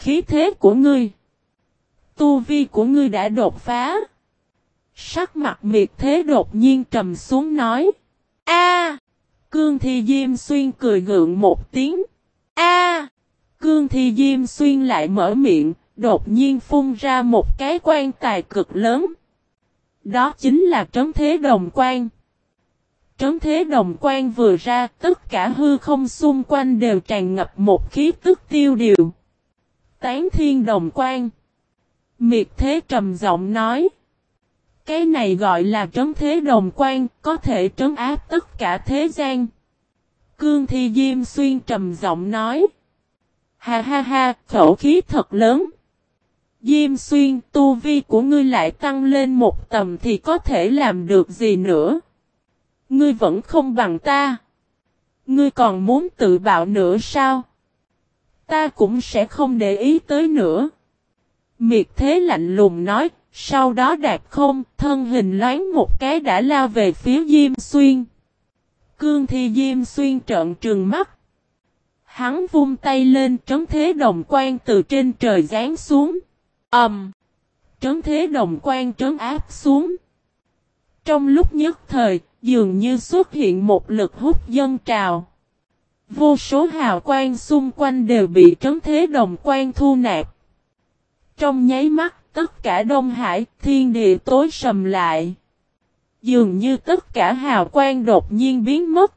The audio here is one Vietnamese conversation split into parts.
khí thế của ngươi. Tu vi của ngươi đã đột phá. Sắc mặt miệt thế đột nhiên trầm xuống nói. A Cương Thi Diêm Xuyên cười gượng một tiếng. A Cương Thi Diêm Xuyên lại mở miệng, đột nhiên phun ra một cái quan tài cực lớn. Đó chính là trấn thế đồng quan. Trấn thế đồng quan vừa ra, tất cả hư không xung quanh đều tràn ngập một khí tức tiêu điều. Tán thiên đồng quan. Miệt thế trầm giọng nói. Cái này gọi là trấn thế đồng quan, có thể trấn áp tất cả thế gian. Cương Thi Diêm Xuyên trầm giọng nói. Ha ha ha, khẩu khí thật lớn. Diêm Xuyên, tu vi của ngươi lại tăng lên một tầm thì có thể làm được gì nữa? Ngươi vẫn không bằng ta. Ngươi còn muốn tự bạo nữa sao? Ta cũng sẽ không để ý tới nữa. Miệt thế lạnh lùng nói, sau đó đạp không, thân hình loáng một cái đã lao về phía Diêm Xuyên. Cương thi Diêm Xuyên trợn trừng mắt. Hắn vung tay lên trấn thế đồng quan từ trên trời giáng xuống. Ẩm. Um, trấn thế đồng quan trấn áp xuống. Trong lúc nhất thời, dường như xuất hiện một lực hút dân trào. Vô số hào quang xung quanh đều bị trấn thế đồng quan thu nạp. Trong nháy mắt, tất cả Đông Hải, thiên địa tối sầm lại. Dường như tất cả hào quang đột nhiên biến mất.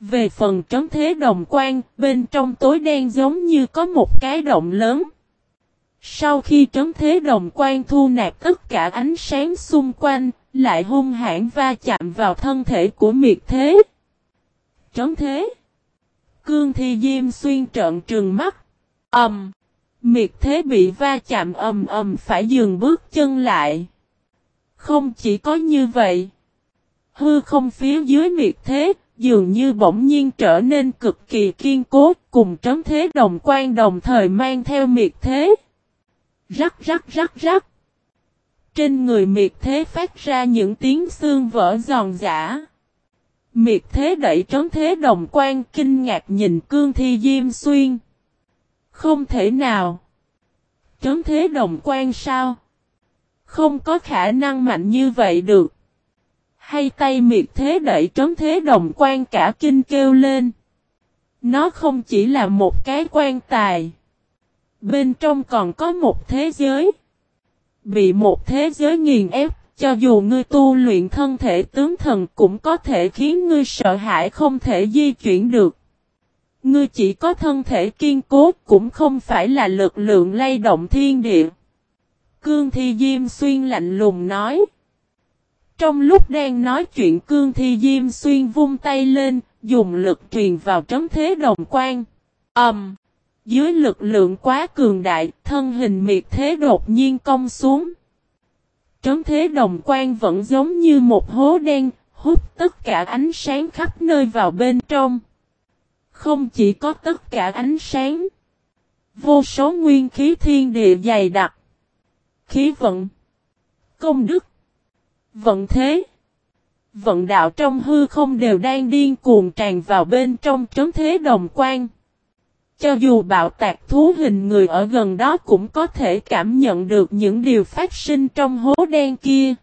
Về phần trấn thế đồng quan, bên trong tối đen giống như có một cái động lớn. Sau khi trấn thế đồng quan thu nạp tất cả ánh sáng xung quanh, lại hung hãn va chạm vào thân thể của miệt thế. Trấn thế. Cương thi diêm xuyên trợn trừng mắt. Ẩm. Um, miệt thế bị va chạm ầm ầm phải dừng bước chân lại. Không chỉ có như vậy. Hư không phía dưới miệt thế, dường như bỗng nhiên trở nên cực kỳ kiên cố, cùng trấn thế đồng quan đồng thời mang theo miệt thế. Rắc rắc rắc rắc. Trên người miệt thế phát ra những tiếng xương vỡ giòn giả. Miệt thế đẩy trấn thế đồng quan kinh ngạc nhìn cương thi diêm xuyên. Không thể nào. Trấn thế đồng quan sao? Không có khả năng mạnh như vậy được. Hay tay miệt thế đẩy trấn thế đồng quan cả kinh kêu lên. Nó không chỉ là một cái quan tài. Bên trong còn có một thế giới. Bị một thế giới nghiền ép, cho dù ngươi tu luyện thân thể tướng thần cũng có thể khiến ngươi sợ hãi không thể di chuyển được. Ngươi chỉ có thân thể kiên cố cũng không phải là lực lượng lay động thiên địa. Cương Thi Diêm Xuyên lạnh lùng nói. Trong lúc đang nói chuyện Cương Thi Diêm Xuyên vung tay lên, dùng lực truyền vào trấn thế đồng quan. Ẩm! Um, dưới lực lượng quá cường đại, thân hình miệt thế đột nhiên cong xuống. Trấn thế đồng quan vẫn giống như một hố đen, hút tất cả ánh sáng khắp nơi vào bên trong. Không chỉ có tất cả ánh sáng. Vô số nguyên khí thiên địa dày đặc. Khí vận. Công đức. Vận thế. Vận đạo trong hư không đều đang điên cuồng tràn vào bên trong trấn thế đồng quan. Cho dù bạo tạc thú hình người ở gần đó cũng có thể cảm nhận được những điều phát sinh trong hố đen kia.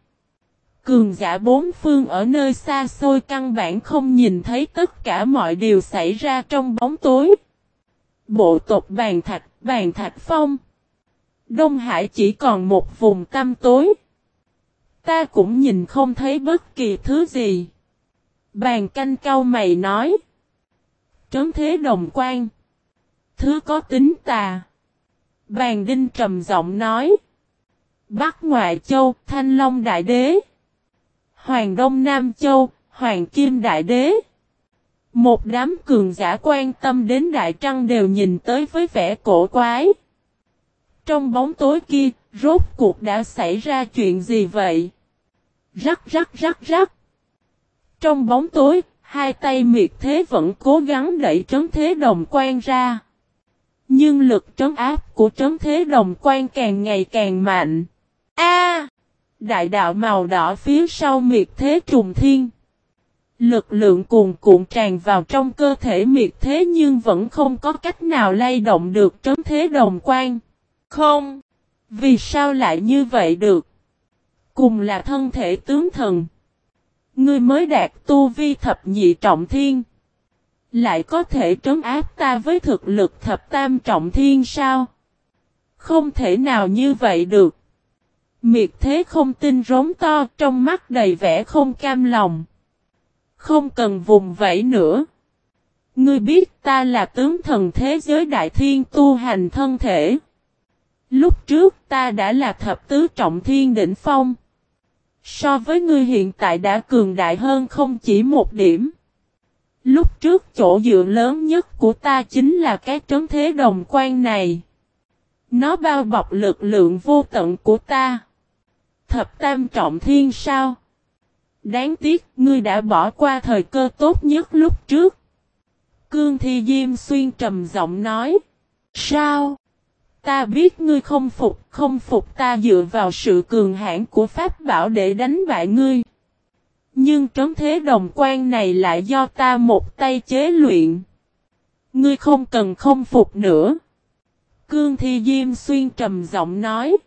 Cường giả bốn phương ở nơi xa xôi căn bản không nhìn thấy tất cả mọi điều xảy ra trong bóng tối. Bộ tộc bàn thạch, bàn thạch phong. Đông Hải chỉ còn một vùng tăm tối. Ta cũng nhìn không thấy bất kỳ thứ gì. Bàn canh cao mày nói. Trấn thế đồng quan. Thứ có tính tà. Bàn đinh trầm giọng nói. Bắc Ngoại Châu, Thanh Long Đại Đế. Hoàng Đông Nam Châu, Hoàng Kim Đại Đế. Một đám cường giả quan tâm đến Đại Trăng đều nhìn tới với vẻ cổ quái. Trong bóng tối kia, rốt cuộc đã xảy ra chuyện gì vậy? Rắc rắc rắc rắc. Trong bóng tối, hai tay miệt thế vẫn cố gắng đẩy trấn thế đồng quan ra. Nhưng lực trấn áp của trấn thế đồng quan càng ngày càng mạnh. A! đại đạo màu đỏ phía sau miệt thế trùng thiên. Lực lượng cuồn cuộn tràn vào trong cơ thể miệt thế nhưng vẫn không có cách nào lay động được trấn thế đồng quan. Không! Vì sao lại như vậy được? Cùng là thân thể tướng thần. Ngươi mới đạt tu vi thập nhị trọng thiên. Lại có thể trấn áp ta với thực lực thập tam trọng thiên sao? Không thể nào như vậy được. Miệt thế không tin rống to, trong mắt đầy vẻ không cam lòng. Không cần vùng vẫy nữa. Ngươi biết ta là tướng thần thế giới đại thiên tu hành thân thể. Lúc trước ta đã là thập tứ trọng thiên đỉnh phong. So với ngươi hiện tại đã cường đại hơn không chỉ một điểm. Lúc trước chỗ dựa lớn nhất của ta chính là cái trấn thế đồng quan này. Nó bao bọc lực lượng vô tận của ta. Thập tam trọng thiên sao? Đáng tiếc ngươi đã bỏ qua thời cơ tốt nhất lúc trước. Cương Thi Diêm Xuyên trầm giọng nói. Sao? Ta biết ngươi không phục, không phục ta dựa vào sự cường hãn của Pháp bảo để đánh bại ngươi. Nhưng trấn thế đồng quan này lại do ta một tay chế luyện. Ngươi không cần không phục nữa. Cương Thi Diêm Xuyên trầm giọng nói.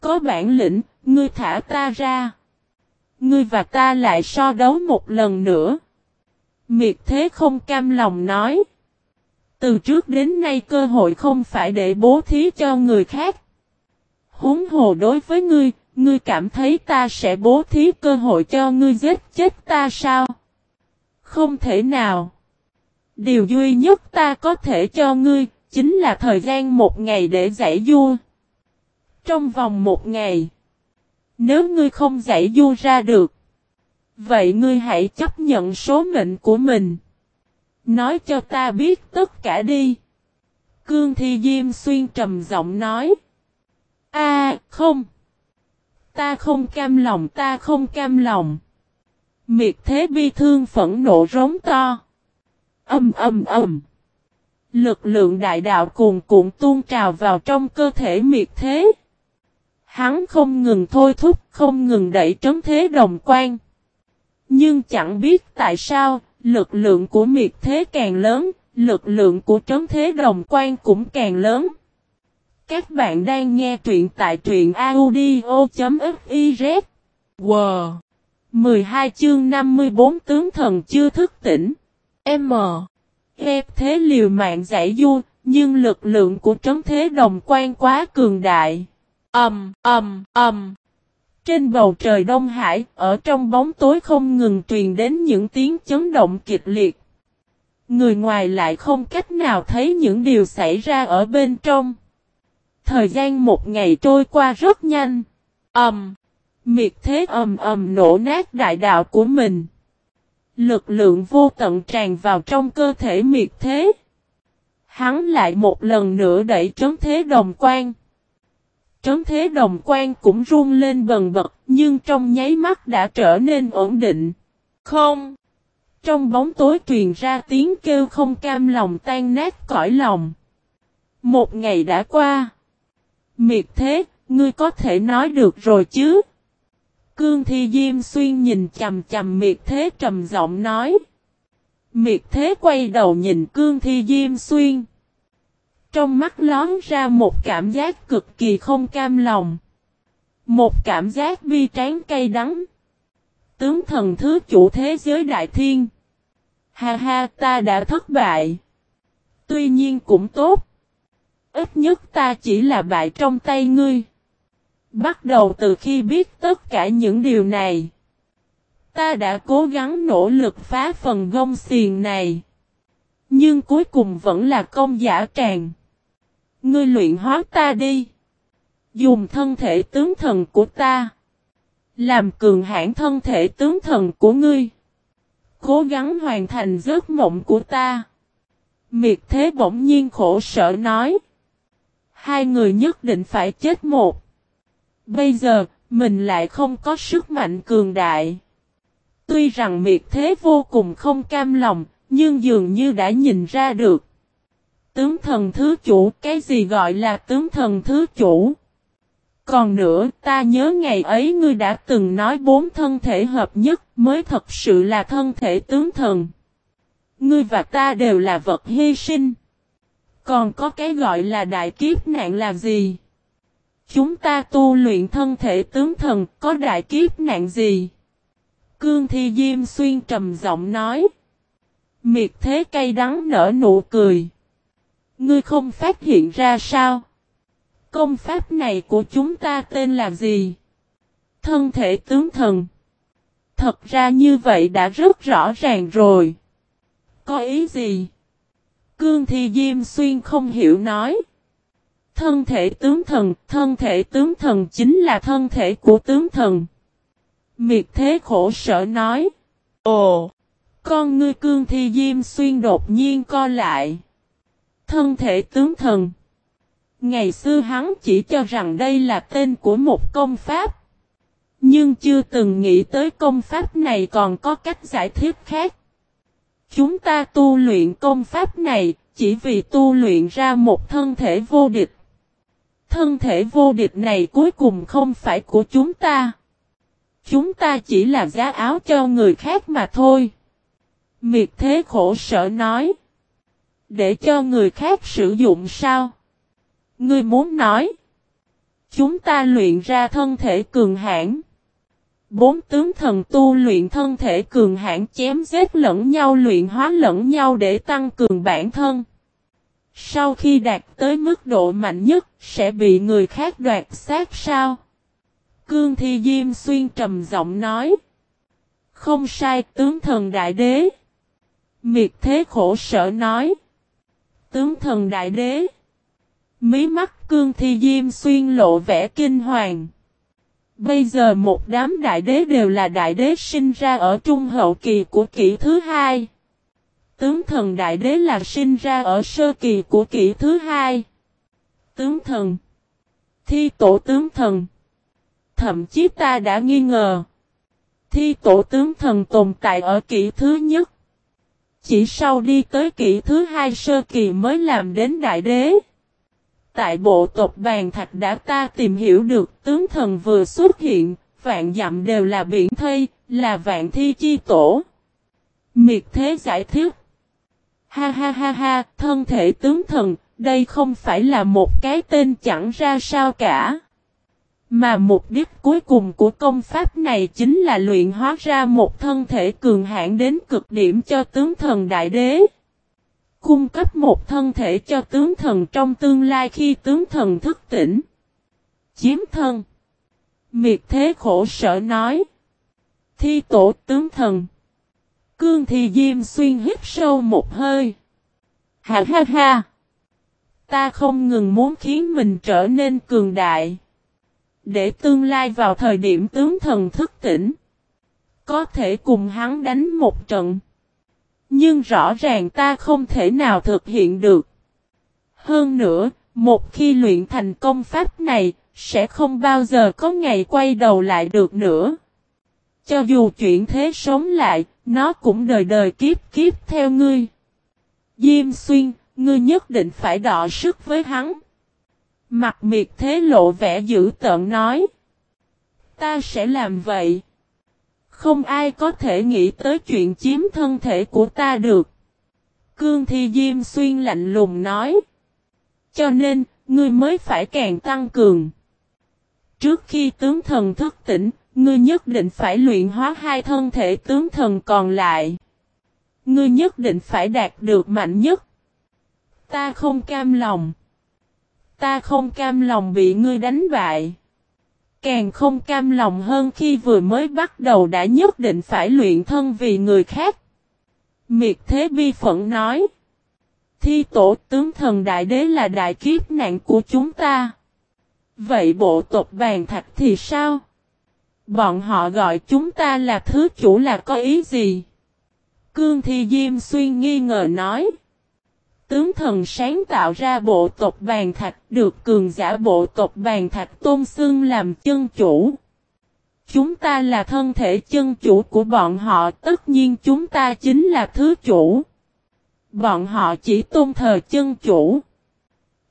Có bản lĩnh, ngươi thả ta ra. Ngươi và ta lại so đấu một lần nữa. Miệt thế không cam lòng nói. Từ trước đến nay cơ hội không phải để bố thí cho người khác. Húng hồ đối với ngươi, ngươi cảm thấy ta sẽ bố thí cơ hội cho ngươi giết chết ta sao? Không thể nào. Điều duy nhất ta có thể cho ngươi, chính là thời gian một ngày để giải vua. Trong vòng một ngày, nếu ngươi không giải vua ra được, vậy ngươi hãy chấp nhận số mệnh của mình. Nói cho ta biết tất cả đi. Cương Thi Diêm Xuyên trầm giọng nói. A không. Ta không cam lòng ta không cam lòng. Miệt thế bi thương phẫn nộ rống to. Âm âm âm. Lực lượng đại đạo cuồn cuộn tuôn trào vào trong cơ thể miệt thế. Hắn không ngừng thôi thúc, không ngừng đẩy trấn thế đồng quan. Nhưng chẳng biết tại sao, lực lượng của miệt thế càng lớn, lực lượng của trấn thế đồng quan cũng càng lớn. Các bạn đang nghe truyện tại truyện audio.fiz. Wow! 12 chương 54 tướng thần chưa thức tỉnh. M. Ép thế liều mạng giải du, nhưng lực lượng của trấn thế đồng quan quá cường đại. âm âm âm Trên bầu trời Đông Hải, ở trong bóng tối không ngừng truyền đến những tiếng chấn động kịch liệt. Người ngoài lại không cách nào thấy những điều xảy ra ở bên trong. Thời gian một ngày trôi qua rất nhanh. Ầm. miệt thế ầm ầm nổ nát đại đạo của mình. Lực lượng vô tận tràn vào trong cơ thể miệt thế. Hắn lại một lần nữa đẩy trấn thế đồng quan. Trấn thế đồng quan cũng run lên bần bật, nhưng trong nháy mắt đã trở nên ổn định. Không! Trong bóng tối truyền ra tiếng kêu không cam lòng tan nát cõi lòng. Một ngày đã qua. Miệt thế, ngươi có thể nói được rồi chứ? Cương Thi Diêm Xuyên nhìn chầm chầm miệt thế trầm giọng nói. Miệt thế quay đầu nhìn Cương Thi Diêm Xuyên. Trong mắt lón ra một cảm giác cực kỳ không cam lòng. Một cảm giác bi tráng cay đắng. Tướng thần thứ chủ thế giới đại thiên. Ha ha ta đã thất bại. Tuy nhiên cũng tốt. Ít nhất ta chỉ là bại trong tay ngươi. Bắt đầu từ khi biết tất cả những điều này. Ta đã cố gắng nỗ lực phá phần gông xiền này. Nhưng cuối cùng vẫn là công giả tràng. Ngươi luyện hóa ta đi. Dùng thân thể tướng thần của ta. Làm cường hãn thân thể tướng thần của ngươi. Cố gắng hoàn thành giấc mộng của ta. Miệt thế bỗng nhiên khổ sở nói. Hai người nhất định phải chết một. Bây giờ, mình lại không có sức mạnh cường đại. Tuy rằng miệt thế vô cùng không cam lòng, nhưng dường như đã nhìn ra được. Tướng thần thứ chủ, cái gì gọi là tướng thần thứ chủ? Còn nữa, ta nhớ ngày ấy ngươi đã từng nói bốn thân thể hợp nhất mới thật sự là thân thể tướng thần. Ngươi và ta đều là vật hy sinh. Còn có cái gọi là đại kiếp nạn là gì? Chúng ta tu luyện thân thể tướng thần có đại kiếp nạn gì? Cương Thi Diêm Xuyên trầm giọng nói. Miệt thế cây đắng nở nụ cười. Ngươi không phát hiện ra sao? Công pháp này của chúng ta tên là gì? Thân thể tướng thần. Thật ra như vậy đã rất rõ ràng rồi. Có ý gì? Cương Thi Diêm Xuyên không hiểu nói. Thân thể tướng thần, thân thể tướng thần chính là thân thể của tướng thần. Miệt thế khổ sở nói. Ồ! Con ngươi cương thi diêm xuyên đột nhiên co lại. Thân thể tướng thần. Ngày xưa hắn chỉ cho rằng đây là tên của một công pháp. Nhưng chưa từng nghĩ tới công pháp này còn có cách giải thích khác. Chúng ta tu luyện công pháp này chỉ vì tu luyện ra một thân thể vô địch. Thân thể vô địch này cuối cùng không phải của chúng ta. Chúng ta chỉ là giá áo cho người khác mà thôi. Miệt thế khổ sở nói. Để cho người khác sử dụng sao? Ngươi muốn nói. Chúng ta luyện ra thân thể cường hãn. Bốn tướng thần tu luyện thân thể cường hãn chém giết lẫn nhau luyện hóa lẫn nhau để tăng cường bản thân. Sau khi đạt tới mức độ mạnh nhất, sẽ bị người khác đoạt sát sao? Cương Thi Diêm Xuyên trầm giọng nói. Không sai, tướng thần đại đế. Miệt thế khổ sở nói. Tướng thần đại đế. Mí mắt Cương Thi Diêm Xuyên lộ vẻ kinh hoàng. Bây giờ một đám đại đế đều là đại đế sinh ra ở trung hậu kỳ của kỷ thứ hai. Tướng thần đại đế là sinh ra ở sơ kỳ của kỷ thứ hai. Tướng thần. Thi tổ tướng thần. Thậm chí ta đã nghi ngờ. Thi tổ tướng thần tồn tại ở kỷ thứ nhất. Chỉ sau đi tới kỷ thứ hai sơ kỳ mới làm đến đại đế. Tại bộ tộc bàn thạch đã ta tìm hiểu được tướng thần vừa xuất hiện, vạn dặm đều là biển thây, là vạn thi chi tổ. Miệt thế giải thích. Ha ha ha ha, thân thể tướng thần, đây không phải là một cái tên chẳng ra sao cả. Mà mục đích cuối cùng của công pháp này chính là luyện hóa ra một thân thể cường hãn đến cực điểm cho tướng thần đại đế. Cung cấp một thân thể cho tướng thần trong tương lai khi tướng thần thức tỉnh. Chiếm thân. Miệt thế khổ sở nói. Thi tổ tướng thần. Cương thì diêm xuyên hít sâu một hơi. Ha ha ha. Ta không ngừng muốn khiến mình trở nên cường đại. Để tương lai vào thời điểm tướng thần thức tỉnh. Có thể cùng hắn đánh một trận. Nhưng rõ ràng ta không thể nào thực hiện được. Hơn nữa, một khi luyện thành công pháp này, sẽ không bao giờ có ngày quay đầu lại được nữa. Cho dù chuyện thế sống lại, nó cũng đời đời kiếp kiếp theo ngươi. Diêm xuyên, ngươi nhất định phải đọ sức với hắn. Mặt miệt thế lộ vẻ dữ tợn nói. Ta sẽ làm vậy. Không ai có thể nghĩ tới chuyện chiếm thân thể của ta được. Cương Thi Diêm Xuyên lạnh lùng nói. Cho nên, ngươi mới phải càng tăng cường. Trước khi tướng thần thức tỉnh, ngươi nhất định phải luyện hóa hai thân thể tướng thần còn lại. Ngươi nhất định phải đạt được mạnh nhất. Ta không cam lòng. Ta không cam lòng bị ngươi đánh bại. Càng không cam lòng hơn khi vừa mới bắt đầu đã nhất định phải luyện thân vì người khác. Miệt thế bi phận nói. Thi tổ tướng thần đại đế là đại kiếp nạn của chúng ta. Vậy bộ tộc bàn thạch thì sao? Bọn họ gọi chúng ta là thứ chủ là có ý gì? Cương Thi Diêm Xuyên nghi ngờ nói tướng thần sáng tạo ra bộ tộc bàn thạch được cường giả bộ tộc bàn thạch tôn xưng làm chân chủ. Chúng ta là thân thể chân chủ của bọn họ tất nhiên chúng ta chính là thứ chủ. Bọn họ chỉ tôn thờ chân chủ.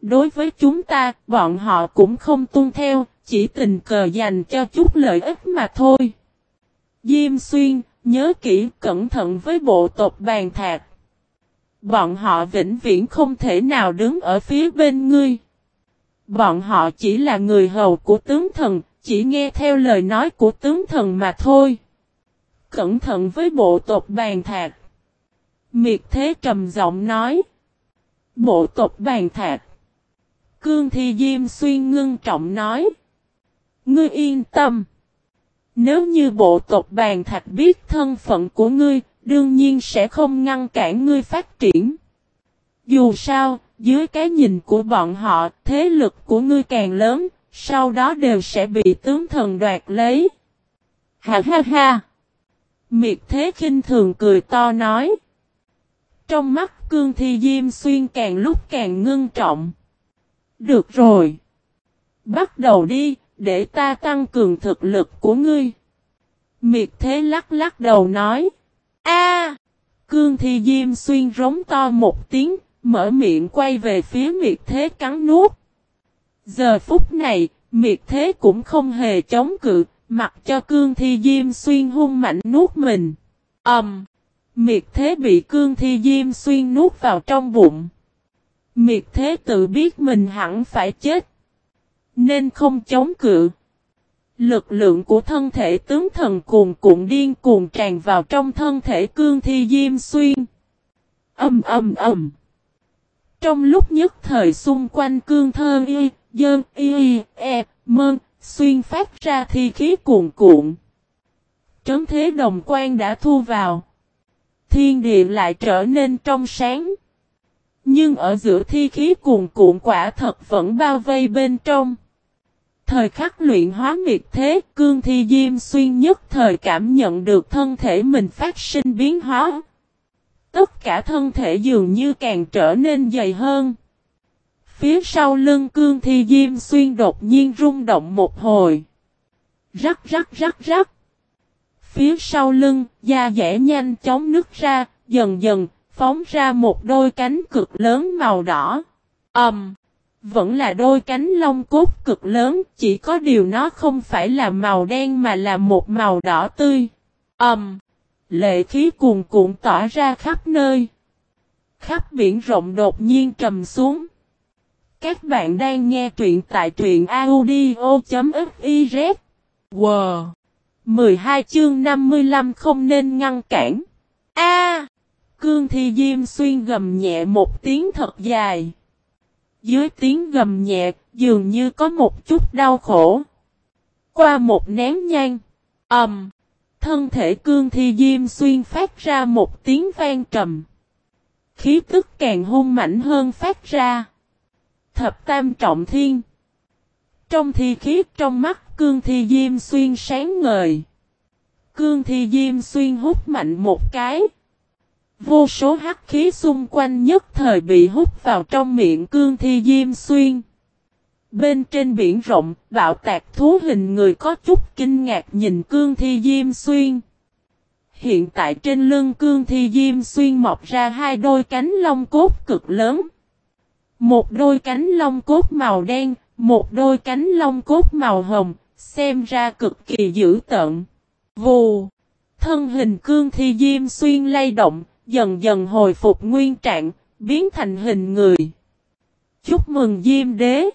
Đối với chúng ta, bọn họ cũng không tuân theo, chỉ tình cờ dành cho chút lợi ích mà thôi. Diêm xuyên, nhớ kỹ cẩn thận với bộ tộc bàn thạc. Bọn họ vĩnh viễn không thể nào đứng ở phía bên ngươi. Bọn họ chỉ là người hầu của tướng thần, chỉ nghe theo lời nói của tướng thần mà thôi. Cẩn thận với bộ tộc bàn thạc. Miệt thế trầm giọng nói. Bộ tộc bàn thạc. Cương Thi Diêm Xuyên ngưng trọng nói. Ngươi yên tâm. Nếu như bộ tộc bàn thạch biết thân phận của ngươi, đương nhiên sẽ không ngăn cản ngươi phát triển. Dù sao, dưới cái nhìn của bọn họ, thế lực của ngươi càng lớn, sau đó đều sẽ bị tướng thần đoạt lấy. Ha ha ha! Miệt thế khinh thường cười to nói. Trong mắt cương thi diêm xuyên càng lúc càng ngưng trọng. Được rồi. Bắt đầu đi, để ta tăng cường thực lực của ngươi. Miệt thế lắc lắc đầu nói. A, Cương thi diêm xuyên rống to một tiếng, mở miệng quay về phía miệt thế cắn nuốt. Giờ phút này, miệt thế cũng không hề chống cự, mặc cho cương thi diêm xuyên hung mạnh nuốt mình. Ẩm! Um, miệt thế bị cương thi diêm xuyên nuốt vào trong bụng. Miệt thế tự biết mình hẳn phải chết. Nên không chống cự. Lực lượng của thân thể tướng thần cuồn cuộn điên cuồng tràn vào trong thân thể cương thi diêm xuyên. Âm âm âm. Trong lúc nhất thời xung quanh cương thơ y, dơn y, e, mơn, xuyên phát ra thi khí cuồn cuộn. Trấn thế đồng quan đã thu vào. Thiên địa lại trở nên trong sáng. Nhưng ở giữa thi khí cuồn cuộn quả thật vẫn bao vây bên trong. Thời khắc luyện hóa miệt thế, cương thi diêm xuyên nhất thời cảm nhận được thân thể mình phát sinh biến hóa. Tất cả thân thể dường như càng trở nên dày hơn. Phía sau lưng cương thi diêm xuyên đột nhiên rung động một hồi. Rắc rắc rắc rắc. Phía sau lưng, da dẻ nhanh chóng nứt ra, dần dần, phóng ra một đôi cánh cực lớn màu đỏ. Ẩm. Um, vẫn là đôi cánh lông cốt cực lớn, chỉ có điều nó không phải là màu đen mà là một màu đỏ tươi. Ẩm. Um, lệ khí cuồn cuộn tỏa ra khắp nơi. Khắp biển rộng đột nhiên trầm xuống. Các bạn đang nghe truyện tại truyện audio.fiz. Wow! 12 chương 55 không nên ngăn cản. A! Cương Thi Diêm Xuyên gầm nhẹ một tiếng thật dài. Dưới tiếng gầm nhẹ, dường như có một chút đau khổ. Qua một nén nhang, ầm, um, thân thể Cương Thi Diêm Xuyên phát ra một tiếng vang trầm. Khí tức càng hung mạnh hơn phát ra. Thập tam trọng thiên. Trong thi khí trong mắt Cương Thi Diêm Xuyên sáng ngời. Cương Thi Diêm Xuyên hút mạnh một cái. Vô số hắc khí xung quanh nhất thời bị hút vào trong miệng cương thi diêm xuyên. Bên trên biển rộng, bạo tạc thú hình người có chút kinh ngạc nhìn cương thi diêm xuyên. Hiện tại trên lưng cương thi diêm xuyên mọc ra hai đôi cánh lông cốt cực lớn. Một đôi cánh lông cốt màu đen, một đôi cánh lông cốt màu hồng, xem ra cực kỳ dữ tợn. Vù! Thân hình cương thi diêm xuyên lay động, dần dần hồi phục nguyên trạng, biến thành hình người. Chúc mừng Diêm Đế!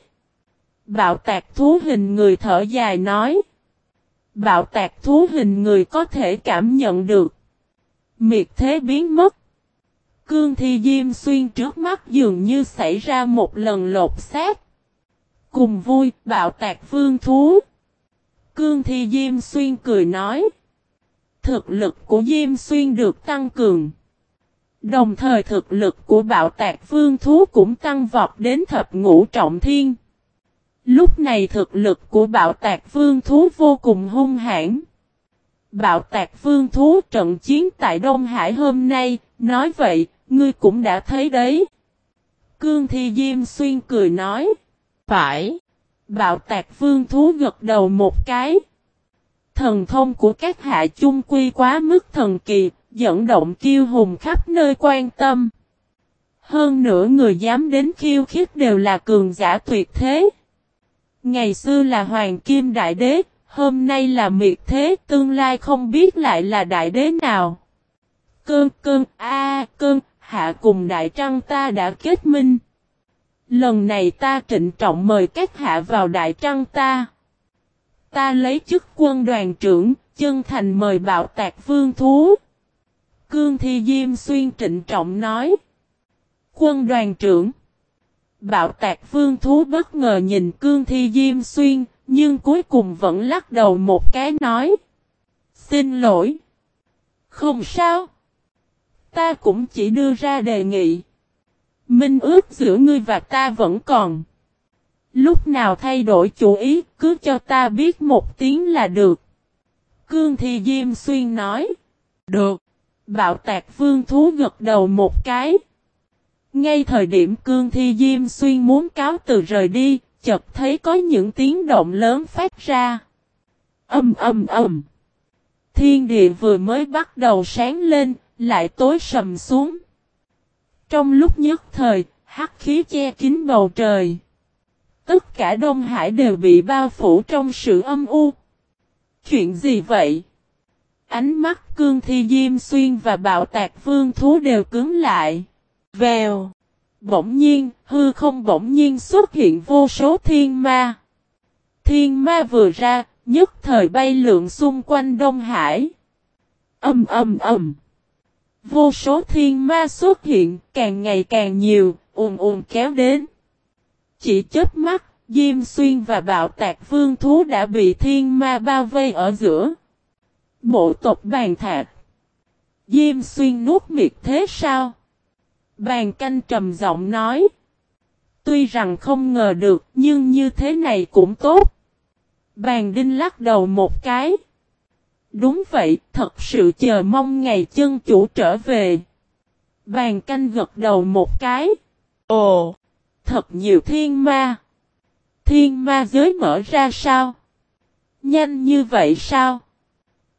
Bạo tạc thú hình người thở dài nói. Bạo tạc thú hình người có thể cảm nhận được. Miệt thế biến mất. Cương thi diêm xuyên trước mắt dường như xảy ra một lần lột xác. Cùng vui, bạo tạc vương thú. Cương thi diêm xuyên cười nói. Thực lực của diêm xuyên được tăng cường. Đồng thời thực lực của bạo tạc vương thú cũng tăng vọt đến thập ngũ trọng thiên. Lúc này thực lực của bạo tạc vương thú vô cùng hung hãn. Bạo tạc vương thú trận chiến tại Đông Hải hôm nay, nói vậy, ngươi cũng đã thấy đấy. Cương Thi Diêm Xuyên cười nói. Phải. Bạo tạc vương thú gật đầu một cái. Thần thông của các hạ chung quy quá mức thần kỳ, dẫn động kiêu hùng khắp nơi quan tâm. Hơn nữa người dám đến khiêu khích đều là cường giả tuyệt thế. Ngày xưa là Hoàng Kim Đại Đế, hôm nay là miệt thế, tương lai không biết lại là Đại Đế nào. Cơn cơn, a cơn, hạ cùng Đại Trăng ta đã kết minh. Lần này ta trịnh trọng mời các hạ vào Đại Trăng ta. Ta lấy chức quân đoàn trưởng, chân thành mời bạo tạc vương thú. Cương Thi Diêm Xuyên trịnh trọng nói. Quân đoàn trưởng. Bạo tạc vương thú bất ngờ nhìn Cương Thi Diêm Xuyên, nhưng cuối cùng vẫn lắc đầu một cái nói. Xin lỗi. Không sao. Ta cũng chỉ đưa ra đề nghị. Minh ước giữa ngươi và ta vẫn còn. Lúc nào thay đổi chủ ý cứ cho ta biết một tiếng là được. Cương Thi Diêm Xuyên nói. Được. Bạo tạc vương thú gật đầu một cái. Ngay thời điểm Cương Thi Diêm Xuyên muốn cáo từ rời đi, chợt thấy có những tiếng động lớn phát ra. Âm âm âm. Thiên địa vừa mới bắt đầu sáng lên, lại tối sầm xuống. Trong lúc nhất thời, hắc khí che kín bầu trời. Tất cả Đông Hải đều bị bao phủ trong sự âm u. Chuyện gì vậy? Ánh mắt cương thi diêm xuyên và bạo tạc vương thú đều cứng lại. Vèo. Bỗng nhiên, hư không bỗng nhiên xuất hiện vô số thiên ma. Thiên ma vừa ra, nhất thời bay lượn xung quanh Đông Hải. Âm âm âm. Vô số thiên ma xuất hiện, càng ngày càng nhiều, ùn ùn kéo đến. Chỉ chết mắt, Diêm Xuyên và bạo tạc vương thú đã bị thiên ma bao vây ở giữa. Bộ tộc bàn thạc. Diêm Xuyên nuốt miệt thế sao? Bàn canh trầm giọng nói. Tuy rằng không ngờ được, nhưng như thế này cũng tốt. Bàn đinh lắc đầu một cái. Đúng vậy, thật sự chờ mong ngày chân chủ trở về. Bàn canh gật đầu một cái. Ồ, thật nhiều thiên ma. Thiên ma giới mở ra sao? Nhanh như vậy sao?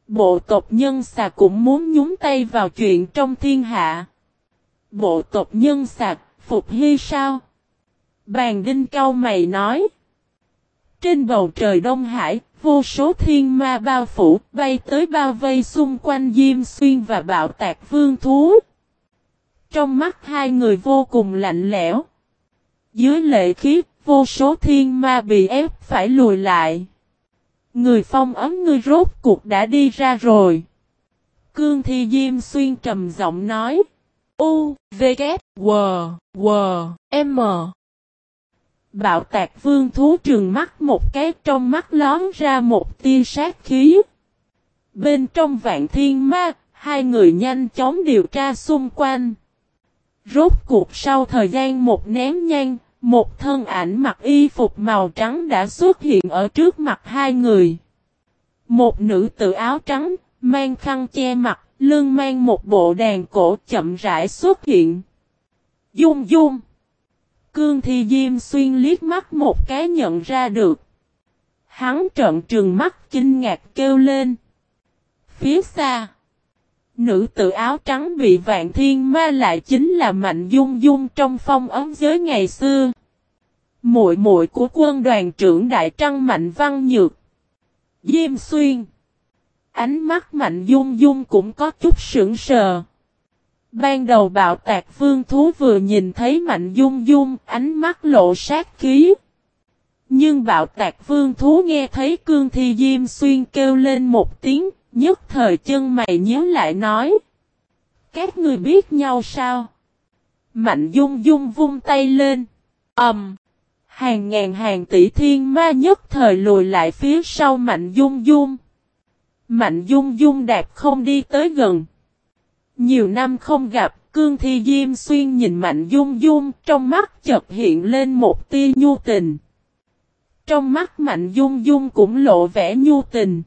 Bộ tộc nhân xà cũng muốn nhúng tay vào chuyện trong thiên hạ. Bộ tộc nhân sạc, Phục Hy sao? Bàn đinh cao mày nói. Trên bầu trời Đông Hải, vô số thiên ma bao phủ, bay tới bao vây xung quanh Diêm Xuyên và bạo tạc vương thú. Trong mắt hai người vô cùng lạnh lẽo. Dưới lệ khí, vô số thiên ma bị ép phải lùi lại. Người phong ấm ngươi rốt cuộc đã đi ra rồi. Cương Thi Diêm Xuyên trầm giọng nói. U, V, K, W, W, M. Bạo tạc vương thú trường mắt một cái trong mắt lón ra một tia sát khí. Bên trong vạn thiên ma, hai người nhanh chóng điều tra xung quanh. Rốt cuộc sau thời gian một nén nhang, một thân ảnh mặc y phục màu trắng đã xuất hiện ở trước mặt hai người. Một nữ tự áo trắng, mang khăn che mặt, lưng mang một bộ đàn cổ chậm rãi xuất hiện. Dung dung. Cương Thi Diêm xuyên liếc mắt một cái nhận ra được. Hắn trợn trừng mắt kinh ngạc kêu lên. Phía xa. Nữ tự áo trắng bị vạn thiên ma lại chính là Mạnh Dung Dung trong phong ấm giới ngày xưa. Muội muội của quân đoàn trưởng Đại Trăng Mạnh Văn Nhược. Diêm Xuyên. Ánh mắt Mạnh Dung Dung cũng có chút sững sờ. Ban đầu bạo tạc phương thú vừa nhìn thấy Mạnh Dung Dung, ánh mắt lộ sát khí. Nhưng bạo tạc phương thú nghe thấy cương thi diêm xuyên kêu lên một tiếng, nhất thời chân mày nhớ lại nói. Các người biết nhau sao? Mạnh Dung Dung vung tay lên. Ẩm. Um, hàng ngàn hàng tỷ thiên ma nhất thời lùi lại phía sau Mạnh Dung Dung. Mạnh Dung Dung đạp không đi tới gần. Nhiều năm không gặp, Cương Thi Diêm Xuyên nhìn Mạnh Dung Dung, trong mắt chợt hiện lên một tia nhu tình. Trong mắt Mạnh Dung Dung cũng lộ vẻ nhu tình.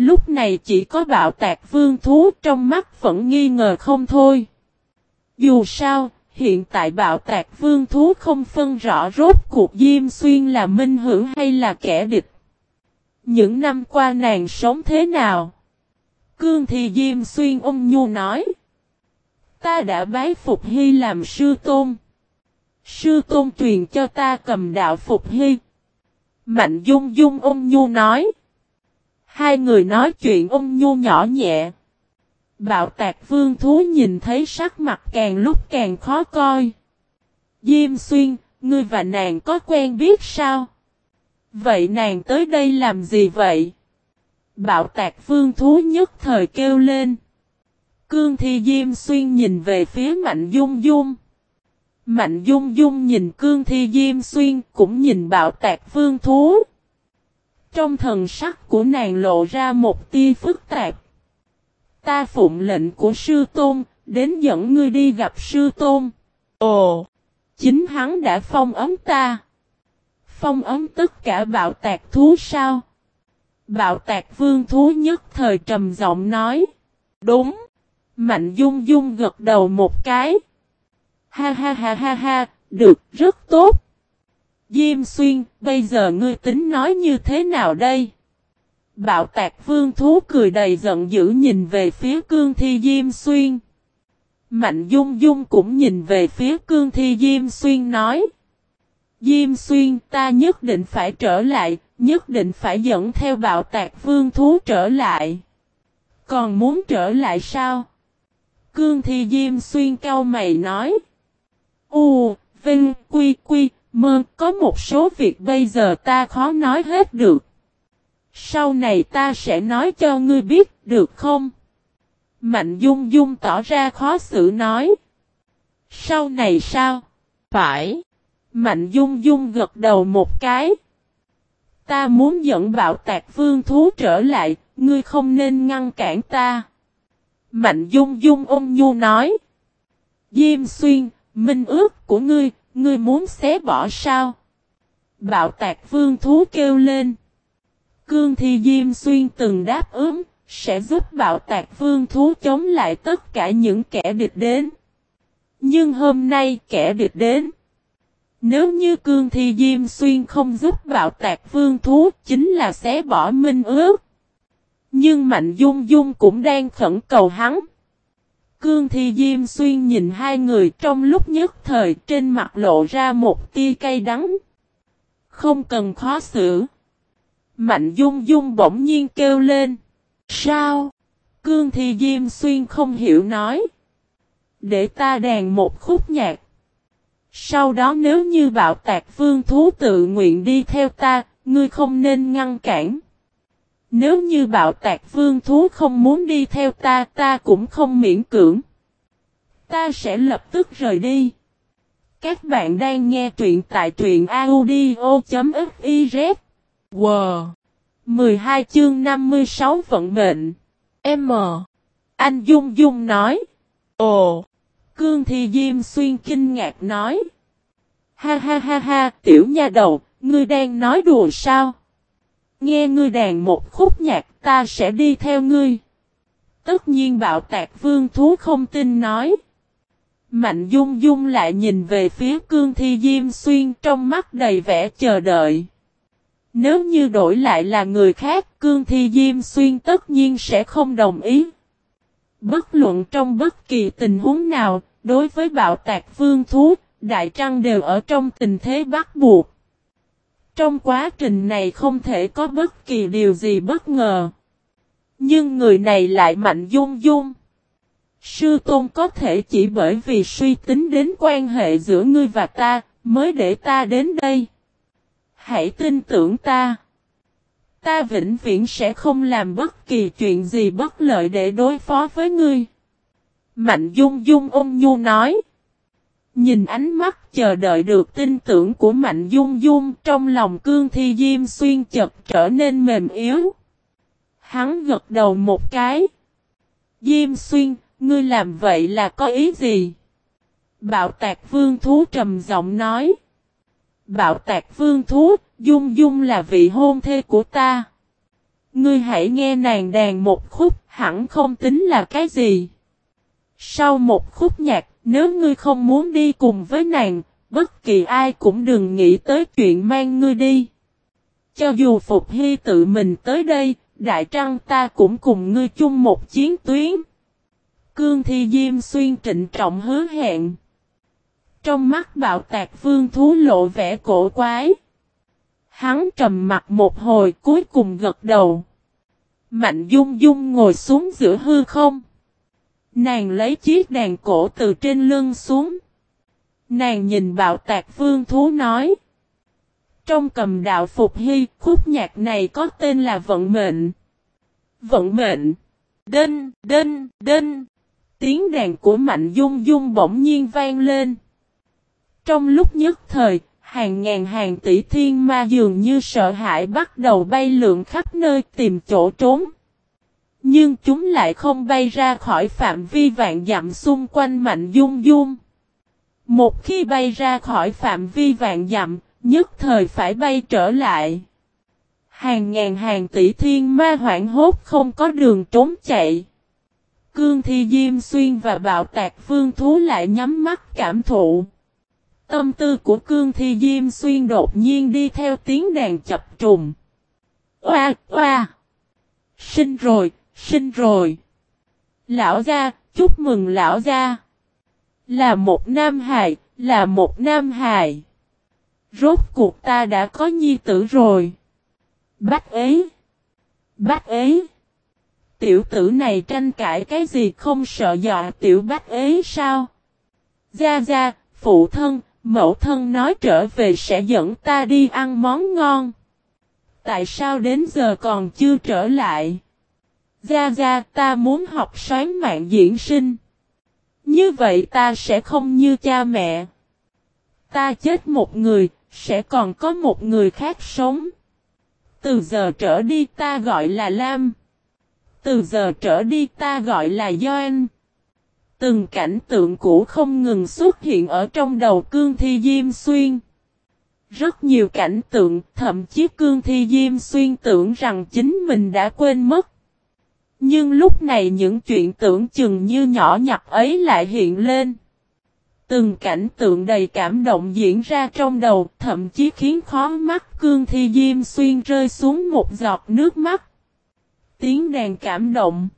Lúc này chỉ có bạo tạc vương thú trong mắt vẫn nghi ngờ không thôi. Dù sao, hiện tại bạo tạc vương thú không phân rõ rốt cuộc Diêm Xuyên là minh hữu hay là kẻ địch. Những năm qua nàng sống thế nào? Cương thì Diêm Xuyên ông Nhu nói. Ta đã bái Phục Hy làm sư tôn. Sư tôn truyền cho ta cầm đạo Phục Hy. Mạnh Dung Dung ôm nhu nói. Hai người nói chuyện ung nhu nhỏ nhẹ. Bạo tạc vương thú nhìn thấy sắc mặt càng lúc càng khó coi. Diêm xuyên, ngươi và nàng có quen biết sao? Vậy nàng tới đây làm gì vậy? Bạo tạc vương thú nhất thời kêu lên. Cương thi Diêm Xuyên nhìn về phía Mạnh Dung Dung. Mạnh Dung Dung nhìn Cương thi Diêm Xuyên cũng nhìn bạo tạc vương thú. Trong thần sắc của nàng lộ ra một tia phức tạp. Ta phụng lệnh của sư tôn, đến dẫn ngươi đi gặp sư tôn. Ồ, chính hắn đã phong ấm ta. Phong ấm tất cả bạo tạc thú sao? Bạo tạc vương thú nhất thời trầm giọng nói. Đúng. Mạnh dung dung gật đầu một cái. Ha ha ha ha ha, được, rất tốt. Diêm xuyên, bây giờ ngươi tính nói như thế nào đây? Bạo tạc vương thú cười đầy giận dữ nhìn về phía cương thi Diêm xuyên. Mạnh dung dung cũng nhìn về phía cương thi Diêm xuyên nói. Diêm xuyên ta nhất định phải trở lại, nhất định phải dẫn theo bạo tạc vương thú trở lại. Còn muốn trở lại sao? Cương thi Diêm xuyên cao mày nói. U, Vinh, Quy, Quy, Mơ, có một số việc bây giờ ta khó nói hết được. Sau này ta sẽ nói cho ngươi biết, được không? Mạnh Dung Dung tỏ ra khó xử nói. Sau này sao? Phải. Mạnh Dung Dung gật đầu một cái. Ta muốn dẫn bạo tạc vương thú trở lại, ngươi không nên ngăn cản ta. Mạnh Dung Dung ôm nhu nói. Diêm xuyên, minh ước của ngươi, ngươi muốn xé bỏ sao? Bạo tạc vương thú kêu lên. Cương thi Diêm xuyên từng đáp ứng, sẽ giúp bạo tạc vương thú chống lại tất cả những kẻ địch đến. Nhưng hôm nay kẻ địch đến. Nếu như cương thi Diêm Xuyên không giúp bạo tạc vương thú chính là xé bỏ minh ước. Nhưng Mạnh Dung Dung cũng đang khẩn cầu hắn. Cương thi Diêm Xuyên nhìn hai người trong lúc nhất thời trên mặt lộ ra một tia cay đắng. Không cần khó xử. Mạnh Dung Dung bỗng nhiên kêu lên. Sao? Cương thi Diêm Xuyên không hiểu nói. Để ta đàn một khúc nhạc. Sau đó nếu như bạo tạc vương thú tự nguyện đi theo ta, ngươi không nên ngăn cản. Nếu như bạo tạc vương thú không muốn đi theo ta, ta cũng không miễn cưỡng. Ta sẽ lập tức rời đi. Các bạn đang nghe truyện tại truyện audio.fiz. Wow! 12 chương 56 vận mệnh. M. Anh Dung Dung nói. Ồ! Cương Thi Diêm Xuyên kinh ngạc nói. Ha ha ha ha, tiểu nha đầu, ngươi đang nói đùa sao? Nghe ngươi đàn một khúc nhạc, ta sẽ đi theo ngươi. Tất nhiên bạo tạc vương thú không tin nói. Mạnh dung dung lại nhìn về phía cương thi Diêm Xuyên trong mắt đầy vẻ chờ đợi. Nếu như đổi lại là người khác, cương thi Diêm Xuyên tất nhiên sẽ không đồng ý. Bất luận trong bất kỳ tình huống nào, đối với bạo tạc vương thú, Đại Trăng đều ở trong tình thế bắt buộc. Trong quá trình này không thể có bất kỳ điều gì bất ngờ. Nhưng người này lại mạnh dung dung. Sư Tôn có thể chỉ bởi vì suy tính đến quan hệ giữa ngươi và ta, mới để ta đến đây. Hãy tin tưởng ta. Ta vĩnh viễn sẽ không làm bất kỳ chuyện gì bất lợi để đối phó với ngươi. Mạnh Dung Dung ôm nhu nói. Nhìn ánh mắt chờ đợi được tin tưởng của Mạnh Dung Dung trong lòng cương thi Diêm Xuyên chật trở nên mềm yếu. Hắn gật đầu một cái. Diêm Xuyên, ngươi làm vậy là có ý gì? Bạo tạc vương thú trầm giọng nói. Bạo tạc vương thú, Dung Dung là vị hôn thê của ta. Ngươi hãy nghe nàng đàn một khúc, hẳn không tính là cái gì. Sau một khúc nhạc, nếu ngươi không muốn đi cùng với nàng, bất kỳ ai cũng đừng nghĩ tới chuyện mang ngươi đi. Cho dù Phục Hy tự mình tới đây, Đại Trăng ta cũng cùng ngươi chung một chiến tuyến. Cương Thi Diêm Xuyên trịnh trọng hứa hẹn. Trong mắt bạo tạc vương thú lộ vẻ cổ quái. Hắn trầm mặt một hồi cuối cùng gật đầu. Mạnh dung dung ngồi xuống giữa hư không. Nàng lấy chiếc đàn cổ từ trên lưng xuống. Nàng nhìn bạo tạc vương thú nói. Trong cầm đạo Phục Hy, khúc nhạc này có tên là Vận Mệnh. Vận Mệnh. Đinh, đinh, đinh. Tiếng đàn của Mạnh Dung Dung bỗng nhiên vang lên. Trong lúc nhất thời, hàng ngàn hàng tỷ thiên ma dường như sợ hãi bắt đầu bay lượn khắp nơi tìm chỗ trốn. Nhưng chúng lại không bay ra khỏi phạm vi vạn dặm xung quanh Mạnh Dung Dung. Một khi bay ra khỏi phạm vi vạn dặm, nhất thời phải bay trở lại. Hàng ngàn hàng tỷ thiên ma hoảng hốt không có đường trốn chạy. Cương Thi Diêm Xuyên và Bạo Tạc Vương Thú lại nhắm mắt cảm thụ. Tâm tư của Cương Thi Diêm Xuyên đột nhiên đi theo tiếng đàn chập trùng. Oa, oa! Sinh rồi, sinh rồi! Lão gia, chúc mừng lão gia! Là một nam hài, là một nam hài. Rốt cuộc ta đã có nhi tử rồi. Bách ấy! Bách ấy! Tiểu tử này tranh cãi cái gì không sợ dọa tiểu bách ấy sao? Gia Gia, phụ thân, mẫu thân nói trở về sẽ dẫn ta đi ăn món ngon. Tại sao đến giờ còn chưa trở lại? Gia Gia ta muốn học xoán mạng diễn sinh. Như vậy ta sẽ không như cha mẹ. Ta chết một người, sẽ còn có một người khác sống. Từ giờ trở đi ta gọi là Lam. Từ giờ trở đi ta gọi là Doan. Từng cảnh tượng cũ không ngừng xuất hiện ở trong đầu cương thi Diêm Xuyên. Rất nhiều cảnh tượng, thậm chí cương thi Diêm Xuyên tưởng rằng chính mình đã quên mất. Nhưng lúc này những chuyện tưởng chừng như nhỏ nhặt ấy lại hiện lên. Từng cảnh tượng đầy cảm động diễn ra trong đầu, thậm chí khiến khó mắt cương thi Diêm Xuyên rơi xuống một giọt nước mắt tiếng đàn cảm động.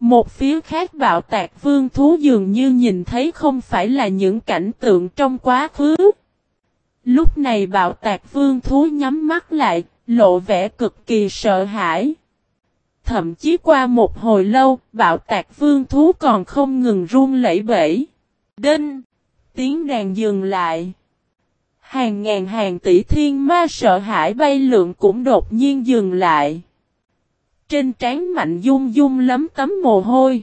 Một phía khác bạo tạc vương thú dường như nhìn thấy không phải là những cảnh tượng trong quá khứ. Lúc này bạo tạc vương thú nhắm mắt lại, lộ vẻ cực kỳ sợ hãi. Thậm chí qua một hồi lâu, bạo tạc vương thú còn không ngừng run lẩy bẩy. Đinh! Tiếng đàn dừng lại. Hàng ngàn hàng tỷ thiên ma sợ hãi bay lượn cũng đột nhiên dừng lại. Trên trán mạnh dung dung lấm tấm mồ hôi.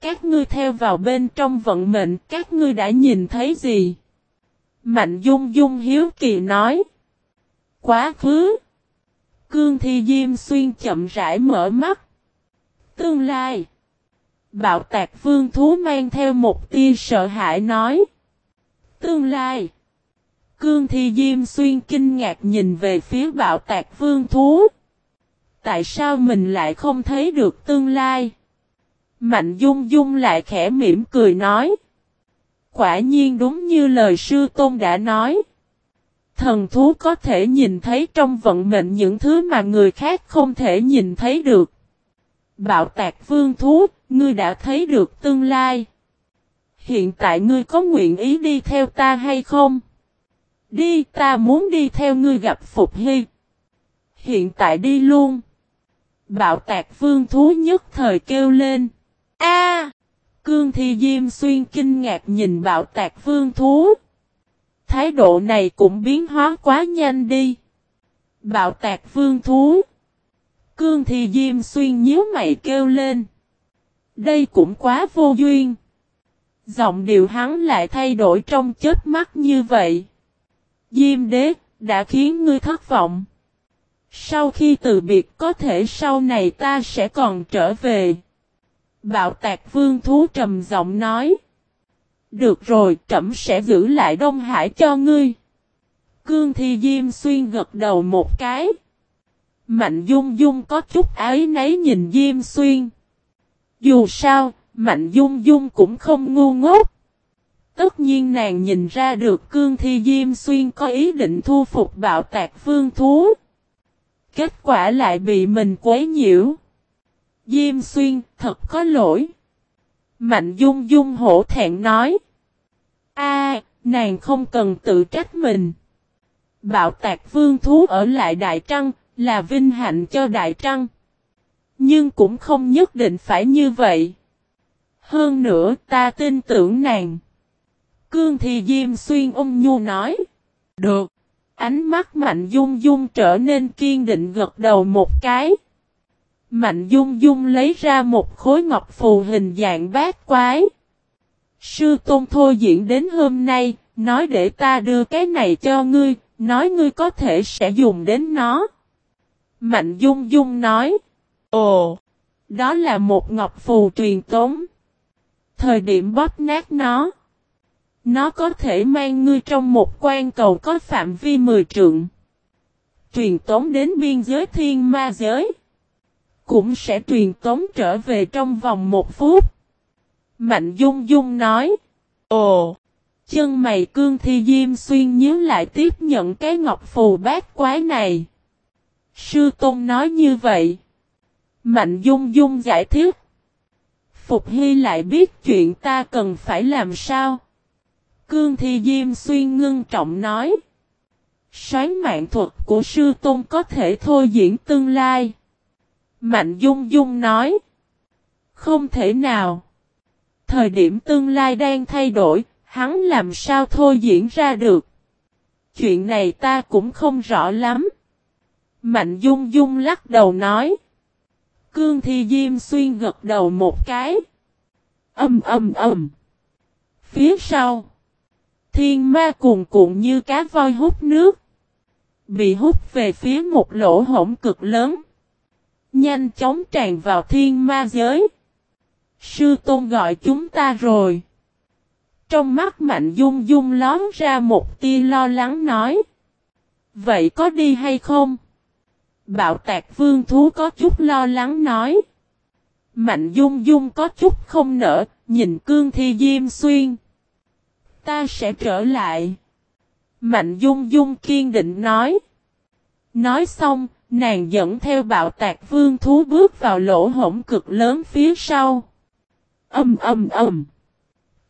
Các ngươi theo vào bên trong vận mệnh, các ngươi đã nhìn thấy gì? Mạnh dung dung hiếu kỳ nói. Quá khứ. Cương thi diêm xuyên chậm rãi mở mắt. Tương lai. Bạo tạc vương thú mang theo một tia sợ hãi nói. Tương lai. Cương thi diêm xuyên kinh ngạc nhìn về phía bạo tạc vương thú tại sao mình lại không thấy được tương lai? Mạnh Dung Dung lại khẽ mỉm cười nói. Quả nhiên đúng như lời sư tôn đã nói. Thần thú có thể nhìn thấy trong vận mệnh những thứ mà người khác không thể nhìn thấy được. Bạo tạc vương thú, ngươi đã thấy được tương lai. Hiện tại ngươi có nguyện ý đi theo ta hay không? Đi, ta muốn đi theo ngươi gặp Phục Hy. Hiện tại đi luôn. Bạo tạc vương thú nhất thời kêu lên. A! Cương thi diêm xuyên kinh ngạc nhìn bạo tạc vương thú. Thái độ này cũng biến hóa quá nhanh đi. Bạo tạc vương thú. Cương thì diêm xuyên nhíu mày kêu lên. Đây cũng quá vô duyên. Giọng điệu hắn lại thay đổi trong chết mắt như vậy. Diêm đế, đã khiến ngươi thất vọng. Sau khi từ biệt có thể sau này ta sẽ còn trở về. Bạo tạc vương thú trầm giọng nói. Được rồi, trẫm sẽ giữ lại Đông Hải cho ngươi. Cương Thi Diêm Xuyên gật đầu một cái. Mạnh Dung Dung có chút ái nấy nhìn Diêm Xuyên. Dù sao, Mạnh Dung Dung cũng không ngu ngốc. Tất nhiên nàng nhìn ra được Cương Thi Diêm Xuyên có ý định thu phục bạo tạc vương thú. Kết quả lại bị mình quấy nhiễu. Diêm xuyên, thật có lỗi. Mạnh dung dung hổ thẹn nói. a nàng không cần tự trách mình. Bạo tạc vương thú ở lại Đại Trăng, là vinh hạnh cho Đại Trăng. Nhưng cũng không nhất định phải như vậy. Hơn nữa ta tin tưởng nàng. Cương thì Diêm Xuyên ôm nhu nói. Được. Ánh mắt Mạnh Dung Dung trở nên kiên định gật đầu một cái. Mạnh Dung Dung lấy ra một khối ngọc phù hình dạng bát quái. Sư Tôn Thôi diễn đến hôm nay, nói để ta đưa cái này cho ngươi, nói ngươi có thể sẽ dùng đến nó. Mạnh Dung Dung nói. Ồ, đó là một ngọc phù truyền tống. Thời điểm bóp nát nó. Nó có thể mang ngươi trong một quan cầu có phạm vi 10 trượng. Truyền tống đến biên giới thiên ma giới. Cũng sẽ truyền tống trở về trong vòng một phút. Mạnh Dung Dung nói. Ồ! Chân mày cương thi diêm xuyên nhớ lại tiếp nhận cái ngọc phù bát quái này. Sư Tôn nói như vậy. Mạnh Dung Dung giải thích. Phục Hy lại biết chuyện ta cần phải làm sao. Cương Thi Diêm Xuyên ngưng trọng nói. Xoán mạng thuật của sư tôn có thể thôi diễn tương lai. Mạnh Dung Dung nói. Không thể nào. Thời điểm tương lai đang thay đổi, hắn làm sao thôi diễn ra được. Chuyện này ta cũng không rõ lắm. Mạnh Dung Dung lắc đầu nói. Cương Thi Diêm Xuyên gật đầu một cái. Âm âm âm. Phía sau. Thiên ma cuồn cuộn như cá voi hút nước. Bị hút về phía một lỗ hổng cực lớn. Nhanh chóng tràn vào thiên ma giới. Sư Tôn gọi chúng ta rồi. Trong mắt Mạnh Dung Dung lón ra một tia lo lắng nói. Vậy có đi hay không? Bạo tạc vương thú có chút lo lắng nói. Mạnh Dung Dung có chút không nở, nhìn cương thi diêm xuyên. Ta sẽ trở lại. Mạnh Dung Dung kiên định nói. Nói xong, nàng dẫn theo bạo tạc vương thú bước vào lỗ hổng cực lớn phía sau. Âm âm âm.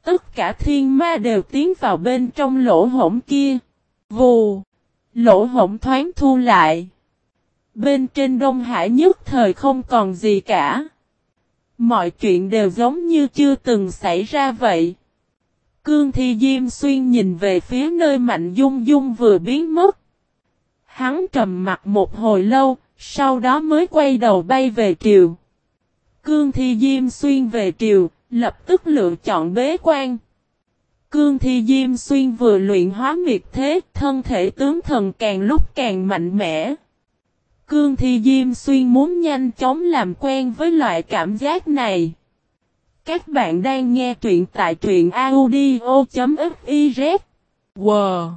Tất cả thiên ma đều tiến vào bên trong lỗ hổng kia. Vù. Lỗ hổng thoáng thu lại. Bên trên Đông Hải nhất thời không còn gì cả. Mọi chuyện đều giống như chưa từng xảy ra vậy. Cương Thi Diêm Xuyên nhìn về phía nơi Mạnh Dung Dung vừa biến mất. Hắn trầm mặt một hồi lâu, sau đó mới quay đầu bay về triều. Cương Thi Diêm Xuyên về triều, lập tức lựa chọn bế quan. Cương Thi Diêm Xuyên vừa luyện hóa miệt thế, thân thể tướng thần càng lúc càng mạnh mẽ. Cương Thi Diêm Xuyên muốn nhanh chóng làm quen với loại cảm giác này. Các bạn đang nghe truyện tại truyện audio.fif. Wow!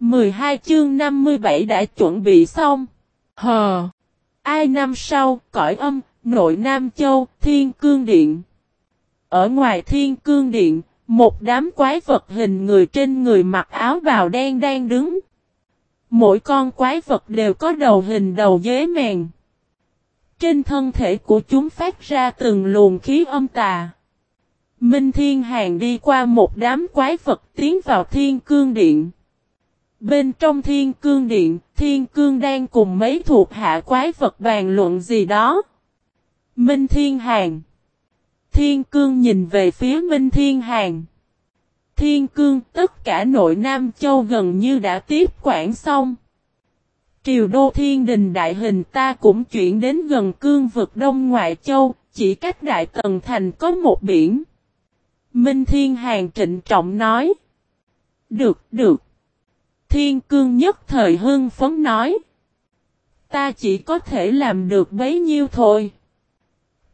12 chương 57 đã chuẩn bị xong. Hờ! Ai năm sau, cõi âm, nội Nam Châu, Thiên Cương Điện. Ở ngoài Thiên Cương Điện, một đám quái vật hình người trên người mặc áo bào đen đang đứng. Mỗi con quái vật đều có đầu hình đầu dế mèn. Trên thân thể của chúng phát ra từng luồng khí âm tà. Minh Thiên Hàng đi qua một đám quái vật tiến vào Thiên Cương Điện. Bên trong Thiên Cương Điện, Thiên Cương đang cùng mấy thuộc hạ quái vật bàn luận gì đó. Minh Thiên Hàng Thiên Cương nhìn về phía Minh Thiên Hàng. Thiên Cương tất cả nội Nam Châu gần như đã tiếp quản xong. Triều đô thiên đình đại hình ta cũng chuyển đến gần cương vực Đông Ngoại Châu, chỉ cách Đại Tần Thành có một biển. Minh Thiên Hàng trịnh trọng nói. Được, được. Thiên cương nhất thời hưng phấn nói. Ta chỉ có thể làm được bấy nhiêu thôi.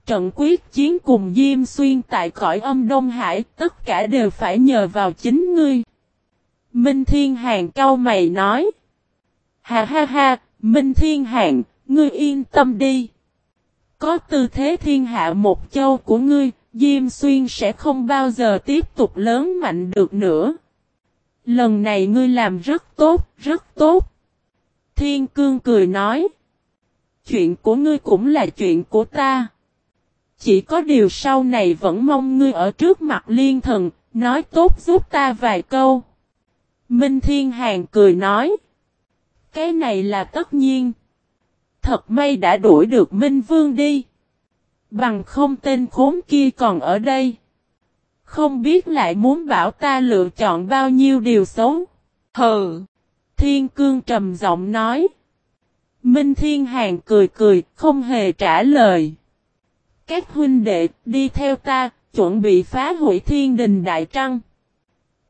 Trận quyết chiến cùng Diêm Xuyên tại cõi âm Đông Hải tất cả đều phải nhờ vào chính ngươi. Minh Thiên Hàng cao mày nói. Ha ha ha, Minh Thiên Hàng, ngươi yên tâm đi. Có tư thế thiên hạ một châu của ngươi, Diêm Xuyên sẽ không bao giờ tiếp tục lớn mạnh được nữa. Lần này ngươi làm rất tốt, rất tốt. Thiên Cương cười nói. Chuyện của ngươi cũng là chuyện của ta. Chỉ có điều sau này vẫn mong ngươi ở trước mặt liên thần, nói tốt giúp ta vài câu. Minh Thiên Hàng cười nói. Cái này là tất nhiên. Thật may đã đuổi được Minh Vương đi. Bằng không tên khốn kia còn ở đây. Không biết lại muốn bảo ta lựa chọn bao nhiêu điều xấu. Hừ. Thiên cương trầm giọng nói. Minh Thiên Hàng cười cười, không hề trả lời. Các huynh đệ, đi theo ta, chuẩn bị phá hủy thiên đình đại trăng.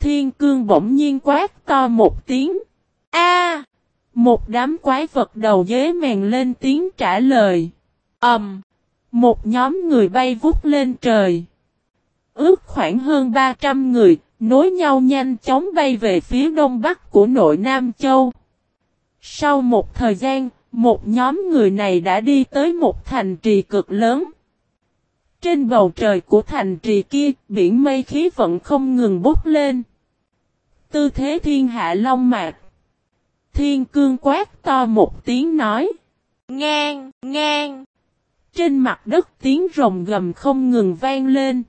Thiên cương bỗng nhiên quát to một tiếng. A! một đám quái vật đầu dế mèn lên tiếng trả lời. Ầm! Um, một nhóm người bay vút lên trời. Ước khoảng hơn 300 người, nối nhau nhanh chóng bay về phía đông bắc của nội Nam Châu. Sau một thời gian, một nhóm người này đã đi tới một thành trì cực lớn. Trên bầu trời của thành trì kia, biển mây khí vận không ngừng bốc lên. Tư thế thiên hạ long mạc. Thiên cương quát to một tiếng nói. Ngang, ngang. Trên mặt đất tiếng rồng gầm không ngừng vang lên.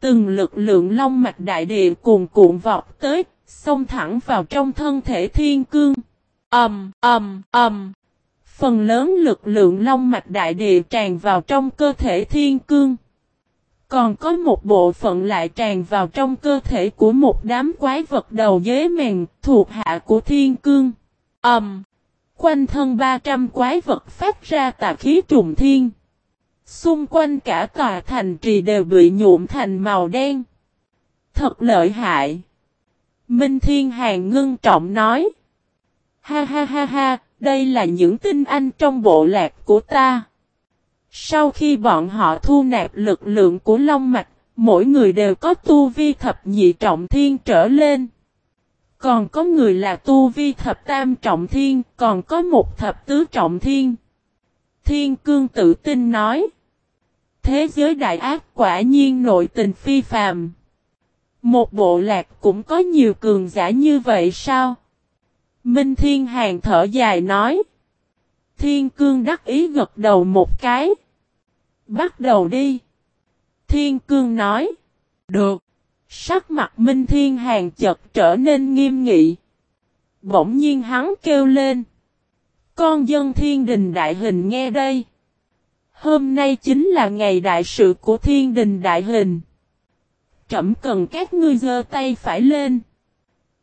Từng lực lượng long mạch đại địa cuồn cuộn vọt tới, xông thẳng vào trong thân thể thiên cương. Ầm, ầm, ầm. Phần lớn lực lượng long mạch đại địa tràn vào trong cơ thể thiên cương. Còn có một bộ phận lại tràn vào trong cơ thể của một đám quái vật đầu dế mèn thuộc hạ của thiên cương. ầm, quanh thân 300 quái vật phát ra tà khí trùng thiên. Xung quanh cả tòa thành trì đều bị nhuộm thành màu đen. Thật lợi hại. Minh Thiên Hàng ngưng trọng nói. Ha ha ha ha, đây là những tinh anh trong bộ lạc của ta. Sau khi bọn họ thu nạp lực lượng của Long Mạch, mỗi người đều có tu vi thập nhị trọng thiên trở lên. Còn có người là tu vi thập tam trọng thiên, còn có một thập tứ trọng thiên. Thiên cương tự tin nói. Thế giới đại ác quả nhiên nội tình phi phàm. Một bộ lạc cũng có nhiều cường giả như vậy sao? Minh Thiên Hàng thở dài nói. Thiên cương đắc ý gật đầu một cái. Bắt đầu đi. Thiên cương nói. Được. Sắc mặt Minh Thiên Hàng chật trở nên nghiêm nghị. Bỗng nhiên hắn kêu lên. Con dân thiên đình đại hình nghe đây. Hôm nay chính là ngày đại sự của thiên đình đại hình. Trẩm cần các ngươi giơ tay phải lên.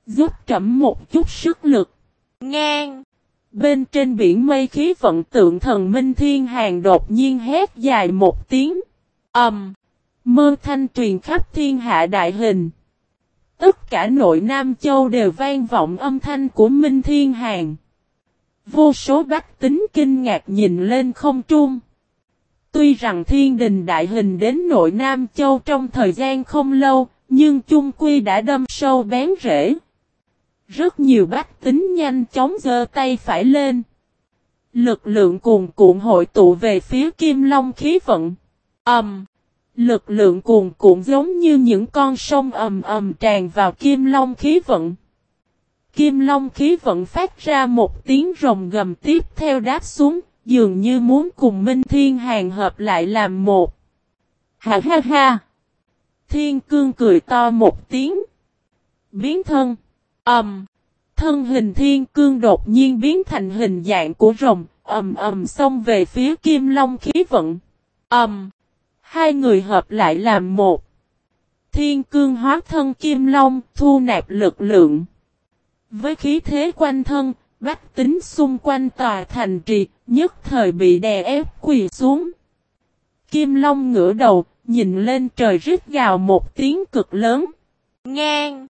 Giúp trẩm một chút sức lực. Ngang. Bên trên biển mây khí vận tượng thần Minh Thiên Hàng đột nhiên hét dài một tiếng. Ẩm. Um. Mơ thanh truyền khắp thiên hạ đại hình. Tất cả nội Nam Châu đều vang vọng âm thanh của Minh Thiên Hàng. Vô số bách tính kinh ngạc nhìn lên không trung. Tuy rằng thiên đình đại hình đến nội Nam Châu trong thời gian không lâu, nhưng chung quy đã đâm sâu bén rễ. Rất nhiều bách tính nhanh chóng giơ tay phải lên. Lực lượng cuồn cuộn hội tụ về phía Kim Long khí vận. Ẩm! Um, Lực lượng cuồn cuộn giống như những con sông ầm ầm tràn vào kim long khí vận. Kim long khí vận phát ra một tiếng rồng gầm tiếp theo đáp xuống, dường như muốn cùng Minh Thiên Hàng hợp lại làm một. Ha ha ha! Thiên cương cười to một tiếng. Biến thân. Ầm. thân hình thiên cương đột nhiên biến thành hình dạng của rồng, ầm ầm xông về phía kim long khí vận. Ầm. Hai người hợp lại làm một. Thiên cương hóa thân kim long, thu nạp lực lượng. Với khí thế quanh thân, bách tính xung quanh tòa thành trì, nhất thời bị đè ép quỳ xuống. Kim long ngửa đầu, nhìn lên trời rít gào một tiếng cực lớn. Ngang!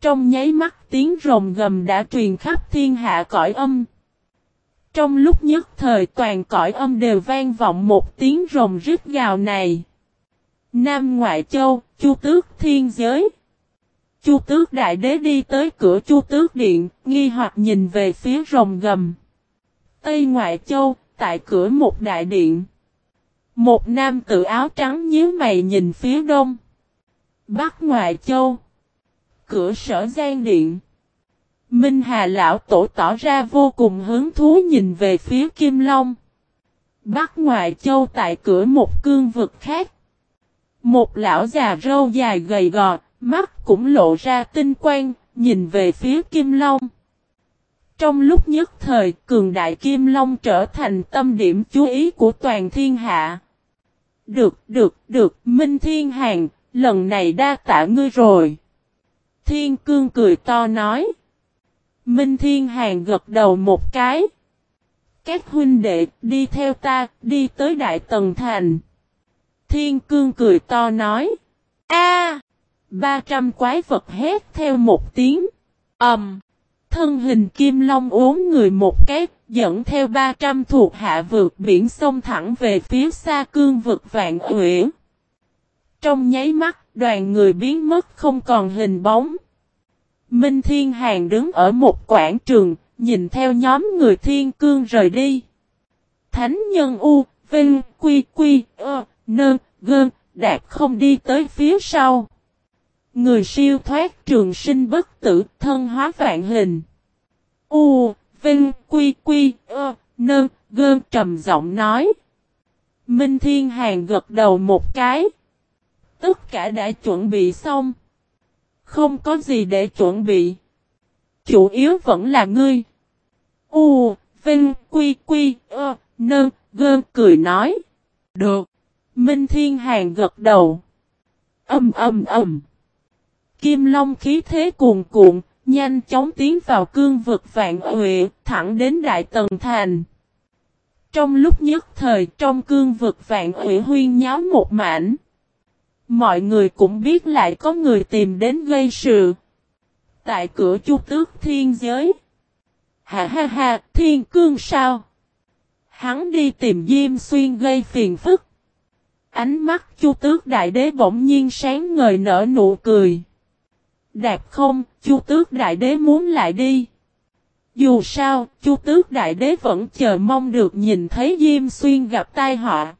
Trong nháy mắt tiếng rồng gầm đã truyền khắp thiên hạ cõi âm. Trong lúc nhất thời toàn cõi âm đều vang vọng một tiếng rồng rít gào này. Nam Ngoại Châu, Chu Tước Thiên Giới. Chu Tước Đại Đế đi tới cửa Chu Tước Điện, nghi hoặc nhìn về phía rồng gầm. Tây Ngoại Châu, tại cửa một đại điện. Một nam tự áo trắng nhíu mày nhìn phía đông. Bắc Ngoại Châu. Cửa sở gian điện. Minh Hà Lão Tổ tỏ ra vô cùng hứng thú nhìn về phía Kim Long. Bắc Ngoại Châu tại cửa một cương vực khác. Một lão già râu dài gầy gò, mắt cũng lộ ra tinh quang, nhìn về phía Kim Long. Trong lúc nhất thời, cường đại Kim Long trở thành tâm điểm chú ý của toàn thiên hạ. Được, được, được, Minh Thiên Hàng, lần này đa tạ ngươi rồi. Thiên Cương cười to nói. Minh Thiên Hàng gật đầu một cái. Các huynh đệ, đi theo ta, đi tới Đại Tần Thành. Thiên Cương cười to nói. A, ba trăm quái vật hét theo một tiếng. ầm, um, Thân hình Kim Long uốn người một cái, dẫn theo 300 thuộc hạ vượt biển sông thẳng về phía xa cương vực vạn uyển. Trong nháy mắt, đoàn người biến mất không còn hình bóng. Minh Thiên Hàng đứng ở một quảng trường, nhìn theo nhóm người thiên cương rời đi. Thánh nhân U, Vinh, Quy, Quy, Ơ, Nơn, Gơn, Đạt không đi tới phía sau. Người siêu thoát trường sinh bất tử, thân hóa vạn hình. U, Vinh, Quy, Quy, Ơ, Nơ, Gơn trầm giọng nói. Minh Thiên Hàng gật đầu một cái. Tất cả đã chuẩn bị xong. Không có gì để chuẩn bị. Chủ yếu vẫn là ngươi. U, Vinh, Quy, Quy, Ơ, Nơ, Gơn cười nói. Được. Minh Thiên Hàng gật đầu. Âm âm âm. Kim Long khí thế cuồn cuộn, nhanh chóng tiến vào cương vực vạn huệ, thẳng đến Đại Tần Thành. Trong lúc nhất thời trong cương vực vạn huệ huyên nháo một mảnh. Mọi người cũng biết lại có người tìm đến gây sự. Tại cửa chu tước thiên giới. Ha ha ha, thiên cương sao? Hắn đi tìm Diêm Xuyên gây phiền phức. Ánh mắt chu tước đại đế bỗng nhiên sáng ngời nở nụ cười. Đạt không, chu tước đại đế muốn lại đi. Dù sao, chu tước đại đế vẫn chờ mong được nhìn thấy Diêm Xuyên gặp tai họa.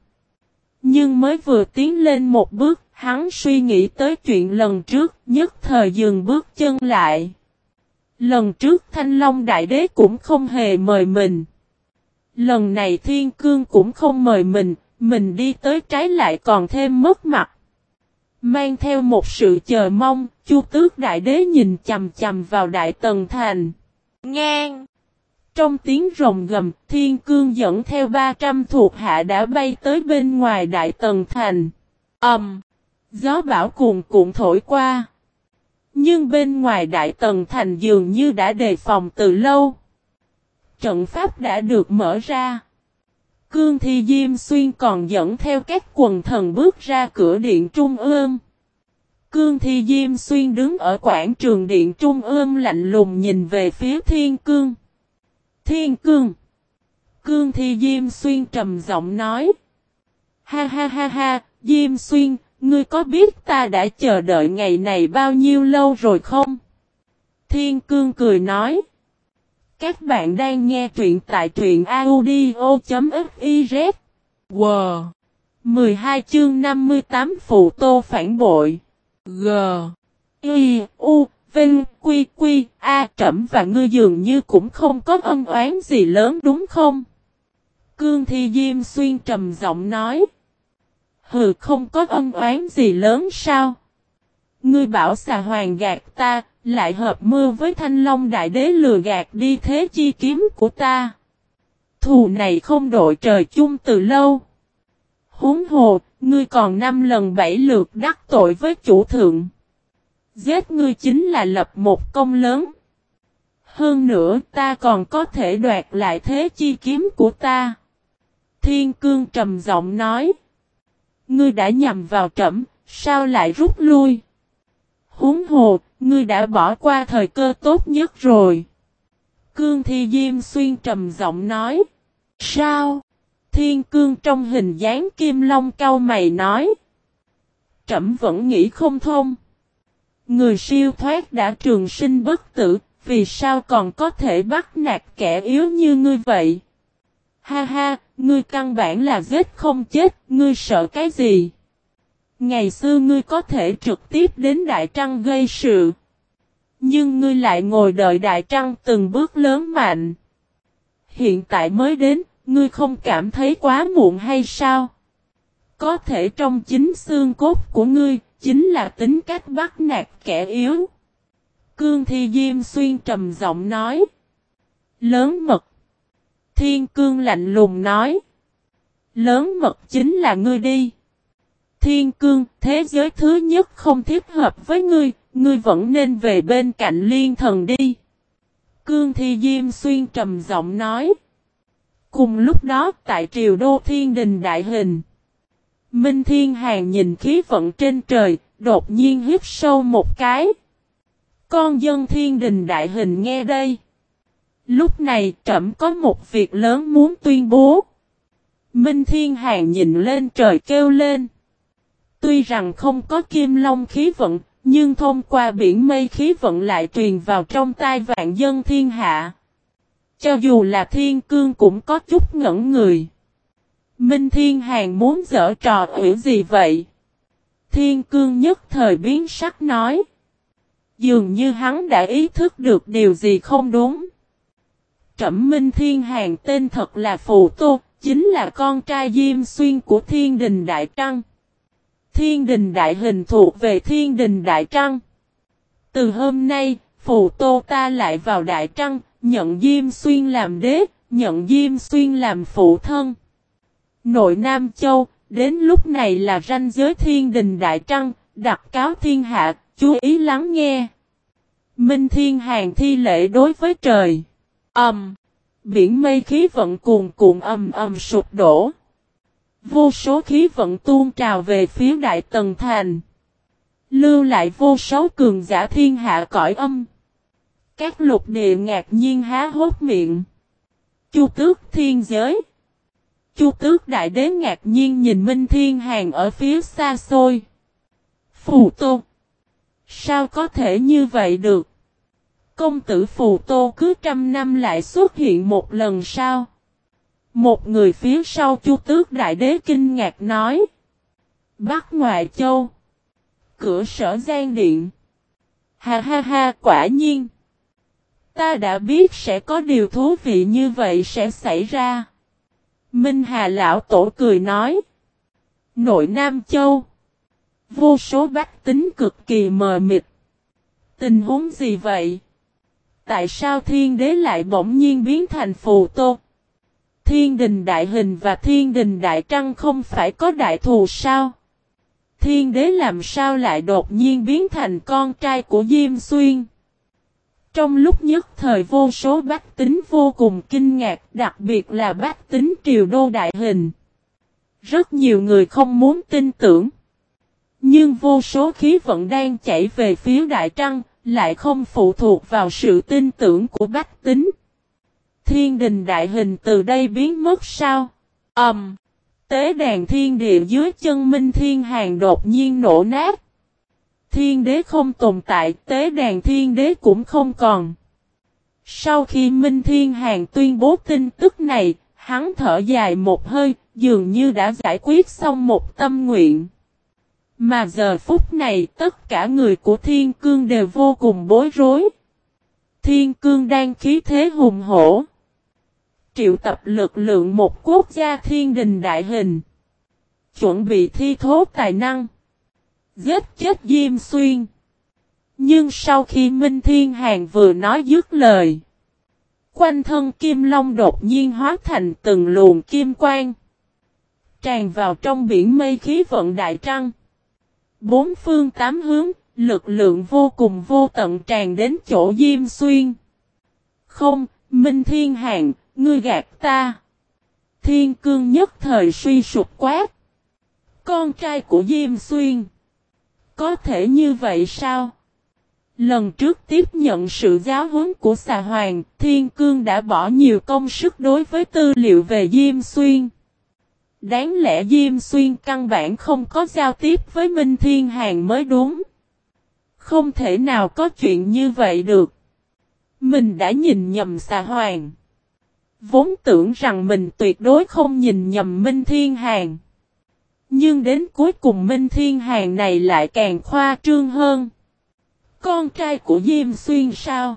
Nhưng mới vừa tiến lên một bước, hắn suy nghĩ tới chuyện lần trước, nhất thời dừng bước chân lại. Lần trước Thanh Long Đại Đế cũng không hề mời mình. Lần này Thiên Cương cũng không mời mình, mình đi tới trái lại còn thêm mất mặt. Mang theo một sự chờ mong, Chu Tước Đại Đế nhìn chầm chầm vào Đại Tần Thành. Ngang! Trong tiếng rồng gầm, Thiên Cương dẫn theo 300 thuộc hạ đã bay tới bên ngoài Đại Tần Thành. Ẩm! Um, gió bão cuồn cuộn thổi qua. Nhưng bên ngoài Đại Tần Thành dường như đã đề phòng từ lâu. Trận pháp đã được mở ra. Cương Thi Diêm Xuyên còn dẫn theo các quần thần bước ra cửa điện Trung ương. Cương Thi Diêm Xuyên đứng ở quảng trường điện Trung ương lạnh lùng nhìn về phía Thiên Cương. Thiên Cương. Cương Thi Diêm Xuyên trầm giọng nói. Ha ha ha ha, Diêm Xuyên, ngươi có biết ta đã chờ đợi ngày này bao nhiêu lâu rồi không? Thiên Cương cười nói. Các bạn đang nghe truyện tại truyện audio.fiz. Wow! 12 chương 58 Phụ Tô phản bội. G. Y. U. Vinh. Quy. Quy. A. Trẩm và ngươi dường như cũng không có ân oán gì lớn đúng không? Cương Thi Diêm Xuyên trầm giọng nói. Hừ, không có ân oán gì lớn sao? Ngươi bảo xà hoàng gạt ta, lại hợp mưa với thanh long đại đế lừa gạt đi thế chi kiếm của ta. Thù này không đội trời chung từ lâu. Huống hồ, ngươi còn năm lần bảy lượt đắc tội với chủ thượng. Giết ngươi chính là lập một công lớn. Hơn nữa ta còn có thể đoạt lại thế chi kiếm của ta. Thiên cương trầm giọng nói. Ngươi đã nhầm vào trẫm, sao lại rút lui? Huống hồ, ngươi đã bỏ qua thời cơ tốt nhất rồi. Cương Thi Diêm Xuyên trầm giọng nói. Sao? Thiên cương trong hình dáng kim long cao mày nói. Trẩm vẫn nghĩ không thông. Người siêu thoát đã trường sinh bất tử, vì sao còn có thể bắt nạt kẻ yếu như ngươi vậy? Ha ha, ngươi căn bản là giết không chết, ngươi sợ cái gì? Ngày xưa ngươi có thể trực tiếp đến Đại Trăng gây sự. Nhưng ngươi lại ngồi đợi Đại Trăng từng bước lớn mạnh. Hiện tại mới đến, ngươi không cảm thấy quá muộn hay sao? Có thể trong chính xương cốt của ngươi, chính là tính cách bắt nạt kẻ yếu. Cương Thi Diêm Xuyên trầm giọng nói. Lớn mật. Thiên cương lạnh lùng nói. Lớn mật chính là ngươi đi. Thiên cương, thế giới thứ nhất không thiết hợp với ngươi, ngươi vẫn nên về bên cạnh liên thần đi. Cương Thi Diêm Xuyên trầm giọng nói. Cùng lúc đó tại triều đô thiên đình đại hình. Minh Thiên Hàng nhìn khí vận trên trời, đột nhiên hít sâu một cái. Con dân thiên đình đại hình nghe đây. Lúc này trẫm có một việc lớn muốn tuyên bố. Minh Thiên Hàng nhìn lên trời kêu lên. Tuy rằng không có kim long khí vận, nhưng thông qua biển mây khí vận lại truyền vào trong tai vạn dân thiên hạ. Cho dù là thiên cương cũng có chút ngẩn người. Minh Thiên Hàng muốn dở trò ủy gì vậy? Thiên cương nhất thời biến sắc nói. Dường như hắn đã ý thức được điều gì không đúng. Trẩm Minh Thiên Hàng tên thật là Phù Tô, chính là con trai Diêm Xuyên của Thiên Đình Đại Trăng. Thiên Đình Đại Hình thuộc về Thiên Đình Đại Trăng. Từ hôm nay, phụ Tô ta lại vào Đại Trăng, nhận Diêm Xuyên làm đế, nhận Diêm Xuyên làm phụ thân. Nội Nam Châu, đến lúc này là ranh giới Thiên Đình Đại Trăng, đặt cáo thiên hạ, chú ý lắng nghe. Minh Thiên Hàng thi lễ đối với trời. Ẩm. Um, biển mây khí vận cuồn cuộn ầm ầm sụp đổ. Vô số khí vận tuôn trào về phía Đại Tần Thành. Lưu lại vô số cường giả thiên hạ cõi âm. Các lục địa ngạc nhiên há hốt miệng. Chu tước thiên giới. Chu tước đại đế ngạc nhiên nhìn Minh Thiên Hàng ở phía xa xôi. Phù Tô. Sao có thể như vậy được? Công tử Phù Tô cứ trăm năm lại xuất hiện một lần sao? Một người phía sau Chu Tước Đại Đế kinh ngạc nói. Bắc Ngoại Châu. Cửa sở gian điện. Ha ha ha, quả nhiên. Ta đã biết sẽ có điều thú vị như vậy sẽ xảy ra. Minh Hà Lão Tổ cười nói. Nội Nam Châu. Vô số bách tính cực kỳ mờ mịt. Tình huống gì vậy? Tại sao thiên đế lại bỗng nhiên biến thành phù tô? Thiên đình đại hình và thiên đình đại trăng không phải có đại thù sao? Thiên đế làm sao lại đột nhiên biến thành con trai của Diêm Xuyên? Trong lúc nhất thời vô số bách tính vô cùng kinh ngạc, đặc biệt là bách tính triều đô đại hình. Rất nhiều người không muốn tin tưởng. Nhưng vô số khí vận đang chảy về phía đại trăng, lại không phụ thuộc vào sự tin tưởng của bách tính. Thiên đình đại hình từ đây biến mất sao? Ẩm! Um, tế đàn thiên địa dưới chân minh thiên hàng đột nhiên nổ nát. Thiên đế không tồn tại, tế đàn thiên đế cũng không còn. Sau khi Minh Thiên Hàng tuyên bố tin tức này, hắn thở dài một hơi, dường như đã giải quyết xong một tâm nguyện. Mà giờ phút này tất cả người của Thiên Cương đều vô cùng bối rối. Thiên Cương đang khí thế hùng hổ. Triệu tập lực lượng một quốc gia thiên đình đại hình. Chuẩn bị thi thố tài năng. Giết chết Diêm Xuyên. Nhưng sau khi Minh Thiên Hàng vừa nói dứt lời. Quanh thân Kim Long đột nhiên hóa thành từng luồng kim quang. Tràn vào trong biển mây khí vận đại trăng. Bốn phương tám hướng, lực lượng vô cùng vô tận tràn đến chỗ Diêm Xuyên. Không, Minh Thiên Hàng, ngươi gạt ta. Thiên cương nhất thời suy sụp quát. Con trai của Diêm Xuyên. Có thể như vậy sao? Lần trước tiếp nhận sự giáo huấn của xà hoàng, Thiên Cương đã bỏ nhiều công sức đối với tư liệu về Diêm Xuyên. Đáng lẽ Diêm Xuyên căn bản không có giao tiếp với Minh Thiên Hàng mới đúng. Không thể nào có chuyện như vậy được. Mình đã nhìn nhầm xà hoàng. Vốn tưởng rằng mình tuyệt đối không nhìn nhầm Minh Thiên Hàng. Nhưng đến cuối cùng Minh Thiên Hàng này lại càng khoa trương hơn. Con trai của Diêm Xuyên sao?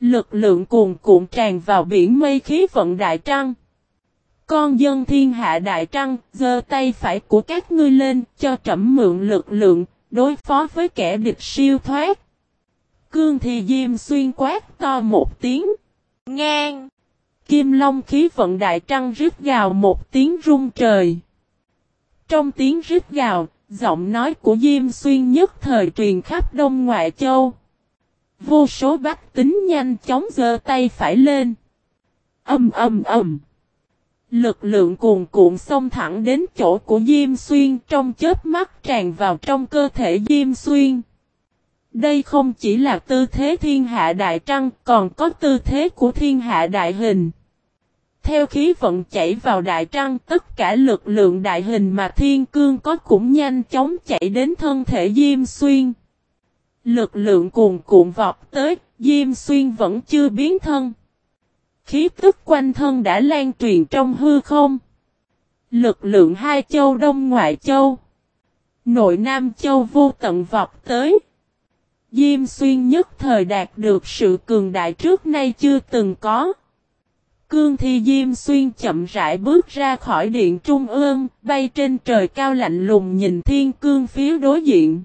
Lực lượng cuồn cuộn tràn vào biển mây khí vận đại trăng. Con dân thiên hạ đại trăng, giơ tay phải của các ngươi lên, cho trẫm mượn lực lượng, đối phó với kẻ địch siêu thoát. Cương thì Diêm Xuyên quát to một tiếng. ngang. Kim Long khí vận đại trăng rít gào một tiếng rung trời. Trong tiếng rít gào, giọng nói của Diêm Xuyên nhất thời truyền khắp Đông Ngoại Châu. Vô số bách tính nhanh chóng giơ tay phải lên. Âm âm âm. Lực lượng cuồn cuộn xông thẳng đến chỗ của Diêm Xuyên trong chớp mắt tràn vào trong cơ thể Diêm Xuyên. Đây không chỉ là tư thế thiên hạ đại trăng, còn có tư thế của thiên hạ đại hình. Theo khí vận chảy vào đại trăng, tất cả lực lượng đại hình mà thiên cương có cũng nhanh chóng chạy đến thân thể Diêm Xuyên. Lực lượng cuồn cuộn vọt tới, Diêm Xuyên vẫn chưa biến thân. Khí tức quanh thân đã lan truyền trong hư không. Lực lượng hai châu đông ngoại châu. Nội Nam châu vô tận vọt tới. Diêm xuyên nhất thời đạt được sự cường đại trước nay chưa từng có. Cương thi Diêm xuyên chậm rãi bước ra khỏi điện trung ương, bay trên trời cao lạnh lùng nhìn thiên cương phía đối diện.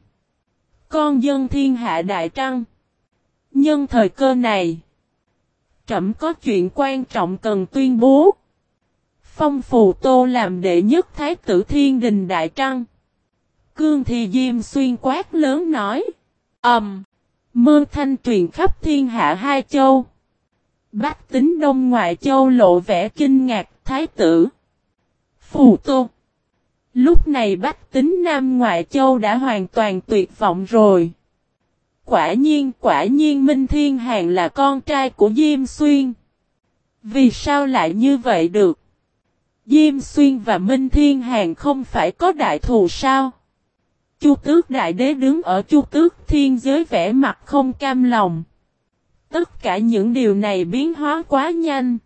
Con dân thiên hạ đại trăng. Nhân thời cơ này trẫm có chuyện quan trọng cần tuyên bố. Phong phù tô làm đệ nhất thái tử thiên đình đại trăng. Cương thì diêm xuyên quát lớn nói. Ẩm. Um, mơ thanh truyền khắp thiên hạ hai châu. Bách tính đông ngoại châu lộ vẻ kinh ngạc thái tử. Phù tô. Lúc này bách tính nam ngoại châu đã hoàn toàn tuyệt vọng rồi. Quả nhiên, quả nhiên Minh Thiên Hàng là con trai của Diêm Xuyên. Vì sao lại như vậy được? Diêm Xuyên và Minh Thiên Hàng không phải có đại thù sao? Chu tước đại đế đứng ở chu tước thiên giới vẻ mặt không cam lòng. Tất cả những điều này biến hóa quá nhanh.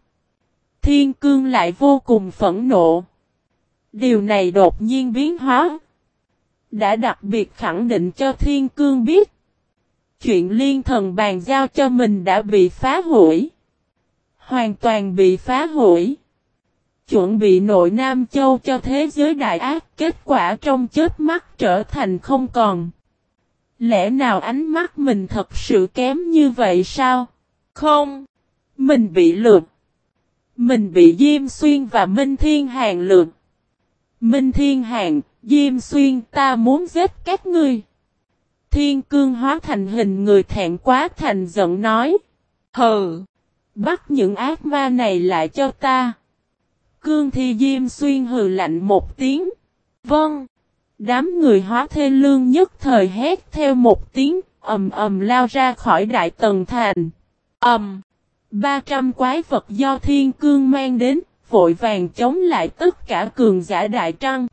Thiên cương lại vô cùng phẫn nộ. Điều này đột nhiên biến hóa. Đã đặc biệt khẳng định cho thiên cương biết chuyện liên thần bàn giao cho mình đã bị phá hủy. Hoàn toàn bị phá hủy. Chuẩn bị nội Nam Châu cho thế giới đại ác, kết quả trong chết mắt trở thành không còn. Lẽ nào ánh mắt mình thật sự kém như vậy sao? Không. Mình bị lượt. Mình bị Diêm Xuyên và Minh Thiên Hàng lượt. Minh Thiên Hàng, Diêm Xuyên ta muốn giết các ngươi. Thiên cương hóa thành hình người thẹn quá thành giận nói. Hừ! Bắt những ác ma này lại cho ta. Cương thi diêm xuyên hừ lạnh một tiếng. Vâng! Đám người hóa thê lương nhất thời hét theo một tiếng, ầm ầm lao ra khỏi đại tần thành. Ầm! Ba trăm quái vật do thiên cương mang đến, vội vàng chống lại tất cả cường giả đại trăng.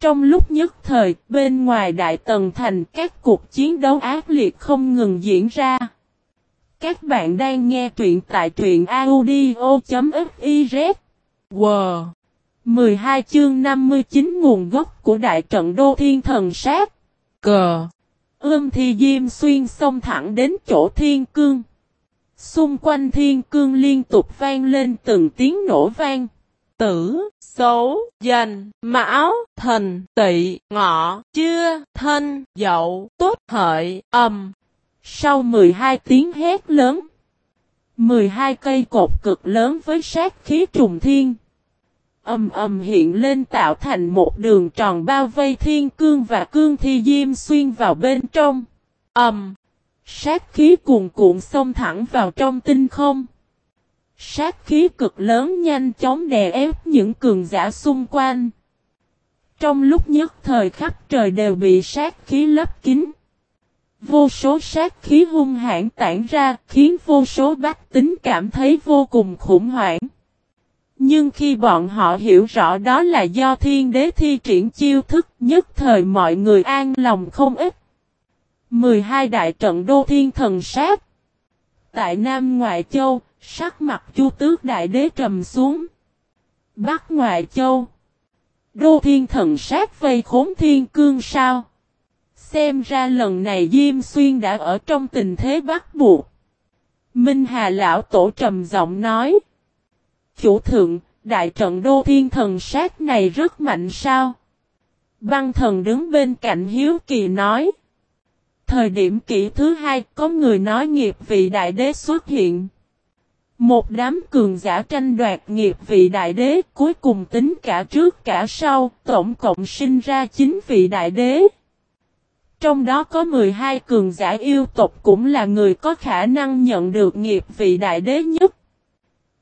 Trong lúc nhất thời, bên ngoài Đại Tần Thành các cuộc chiến đấu ác liệt không ngừng diễn ra. Các bạn đang nghe truyện tại truyện audio.fif. Wow! 12 chương 59 nguồn gốc của Đại trận Đô Thiên Thần Sát. Cờ! Ưm thì Diêm Xuyên xông thẳng đến chỗ Thiên Cương. Xung quanh Thiên Cương liên tục vang lên từng tiếng nổ vang tử, xấu, dành, mão, thần, tỵ, ngọ, chưa, thân, dậu, tốt, hợi, âm. Sau 12 tiếng hét lớn, 12 cây cột cực lớn với sát khí trùng thiên. Âm âm hiện lên tạo thành một đường tròn bao vây thiên cương và cương thi diêm xuyên vào bên trong. Âm. Sát khí cuồn cuộn xông thẳng vào trong tinh không. Sát khí cực lớn nhanh chóng đè ép những cường giả xung quanh. Trong lúc nhất thời khắp trời đều bị sát khí lấp kín. Vô số sát khí hung hãn tản ra, khiến vô số bách tính cảm thấy vô cùng khủng hoảng. Nhưng khi bọn họ hiểu rõ đó là do thiên đế thi triển chiêu thức nhất thời mọi người an lòng không ít. 12 đại trận đô thiên thần sát Tại Nam Ngoại Châu, Sắc mặt chu tước đại đế trầm xuống. Bắc ngoại châu. Đô thiên thần sát vây khốn thiên cương sao? Xem ra lần này Diêm Xuyên đã ở trong tình thế bắt buộc. Minh Hà Lão Tổ trầm giọng nói. Chủ thượng, đại trận đô thiên thần sát này rất mạnh sao? Băng thần đứng bên cạnh Hiếu Kỳ nói. Thời điểm kỷ thứ hai có người nói nghiệp vị đại đế xuất hiện. Một đám cường giả tranh đoạt nghiệp vị đại đế cuối cùng tính cả trước cả sau, tổng cộng sinh ra 9 vị đại đế. Trong đó có 12 cường giả yêu tộc cũng là người có khả năng nhận được nghiệp vị đại đế nhất.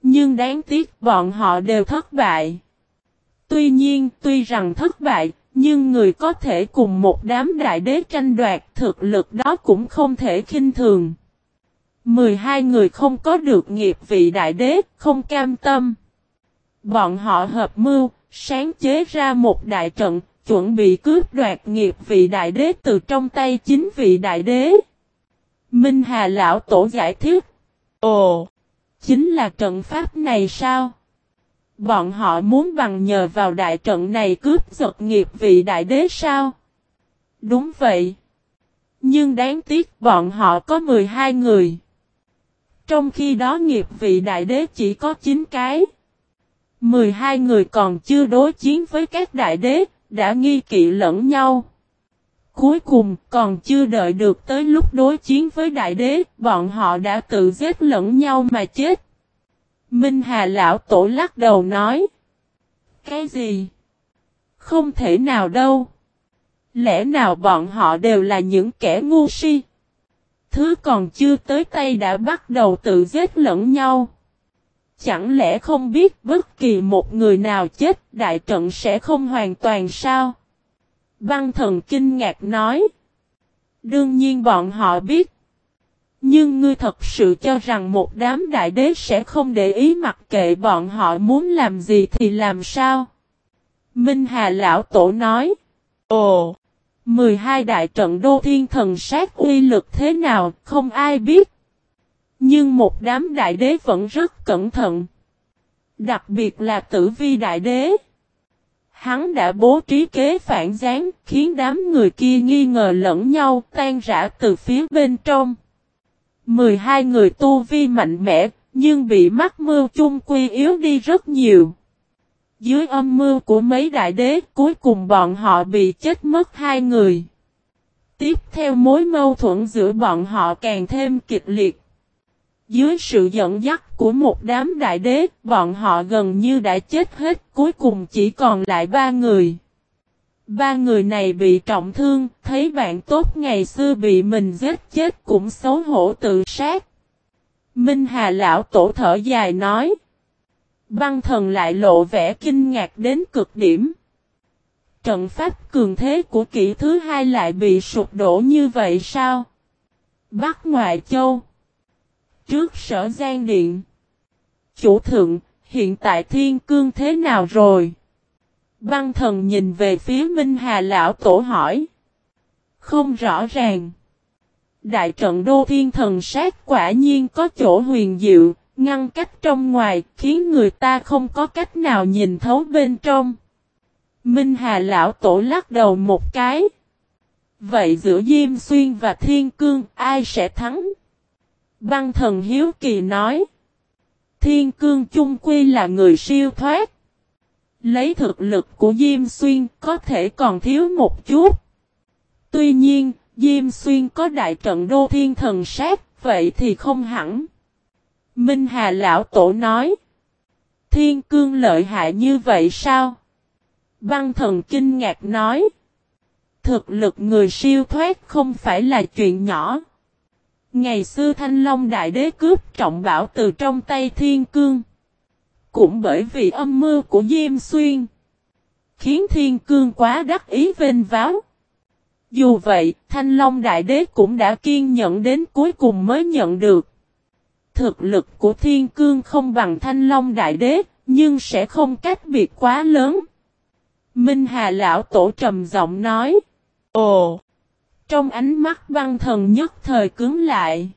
Nhưng đáng tiếc bọn họ đều thất bại. Tuy nhiên, tuy rằng thất bại, nhưng người có thể cùng một đám đại đế tranh đoạt thực lực đó cũng không thể khinh thường. 12 người không có được nghiệp vị đại đế, không cam tâm. Bọn họ hợp mưu, sáng chế ra một đại trận, chuẩn bị cướp đoạt nghiệp vị đại đế từ trong tay chính vị đại đế. Minh Hà Lão Tổ giải thích. Ồ, chính là trận pháp này sao? Bọn họ muốn bằng nhờ vào đại trận này cướp giật nghiệp vị đại đế sao? Đúng vậy. Nhưng đáng tiếc bọn họ có 12 người. Trong khi đó nghiệp vị đại đế chỉ có 9 cái. 12 người còn chưa đối chiến với các đại đế, đã nghi kỵ lẫn nhau. Cuối cùng còn chưa đợi được tới lúc đối chiến với đại đế, bọn họ đã tự giết lẫn nhau mà chết. Minh Hà Lão Tổ lắc đầu nói. Cái gì? Không thể nào đâu. Lẽ nào bọn họ đều là những kẻ ngu si? Thứ còn chưa tới tay đã bắt đầu tự giết lẫn nhau. Chẳng lẽ không biết bất kỳ một người nào chết đại trận sẽ không hoàn toàn sao? Băng thần kinh ngạc nói. Đương nhiên bọn họ biết. Nhưng ngươi thật sự cho rằng một đám đại đế sẽ không để ý mặc kệ bọn họ muốn làm gì thì làm sao? Minh Hà Lão Tổ nói. Ồ! 12 đại trận đô thiên thần sát uy lực thế nào không ai biết. Nhưng một đám đại đế vẫn rất cẩn thận. Đặc biệt là tử vi đại đế. Hắn đã bố trí kế phản gián khiến đám người kia nghi ngờ lẫn nhau tan rã từ phía bên trong. 12 người tu vi mạnh mẽ, nhưng bị mắc mưu chung quy yếu đi rất nhiều. Dưới âm mưu của mấy đại đế, cuối cùng bọn họ bị chết mất hai người. Tiếp theo mối mâu thuẫn giữa bọn họ càng thêm kịch liệt. Dưới sự dẫn dắt của một đám đại đế, bọn họ gần như đã chết hết, cuối cùng chỉ còn lại ba người. Ba người này bị trọng thương, thấy bạn tốt ngày xưa bị mình giết chết cũng xấu hổ tự sát. Minh Hà Lão Tổ thở dài nói. Băng thần lại lộ vẻ kinh ngạc đến cực điểm. Trận pháp cường thế của kỷ thứ hai lại bị sụp đổ như vậy sao? Bắc Ngoại Châu Trước sở gian điện Chủ thượng, hiện tại thiên cương thế nào rồi? Băng thần nhìn về phía Minh Hà Lão Tổ hỏi. Không rõ ràng. Đại trận đô thiên thần sát quả nhiên có chỗ huyền diệu, ngăn cách trong ngoài, khiến người ta không có cách nào nhìn thấu bên trong. Minh Hà Lão Tổ lắc đầu một cái. Vậy giữa Diêm Xuyên và Thiên Cương, ai sẽ thắng? Băng thần Hiếu Kỳ nói. Thiên Cương chung quy là người siêu thoát. Lấy thực lực của Diêm Xuyên có thể còn thiếu một chút. Tuy nhiên, Diêm Xuyên có đại trận đô thiên thần sát, vậy thì không hẳn. Minh Hà Lão Tổ nói. Thiên cương lợi hại như vậy sao? Băng thần kinh ngạc nói. Thực lực người siêu thoát không phải là chuyện nhỏ. Ngày xưa Thanh Long Đại Đế cướp trọng bảo từ trong tay thiên cương. Cũng bởi vì âm mưu của Diêm Xuyên. Khiến thiên cương quá đắc ý vênh váo. Dù vậy, Thanh Long Đại Đế cũng đã kiên nhẫn đến cuối cùng mới nhận được. Thực lực của thiên cương không bằng Thanh Long Đại Đế, nhưng sẽ không cách biệt quá lớn. Minh Hà Lão Tổ trầm giọng nói. Ồ! Trong ánh mắt băng thần nhất thời cứng lại.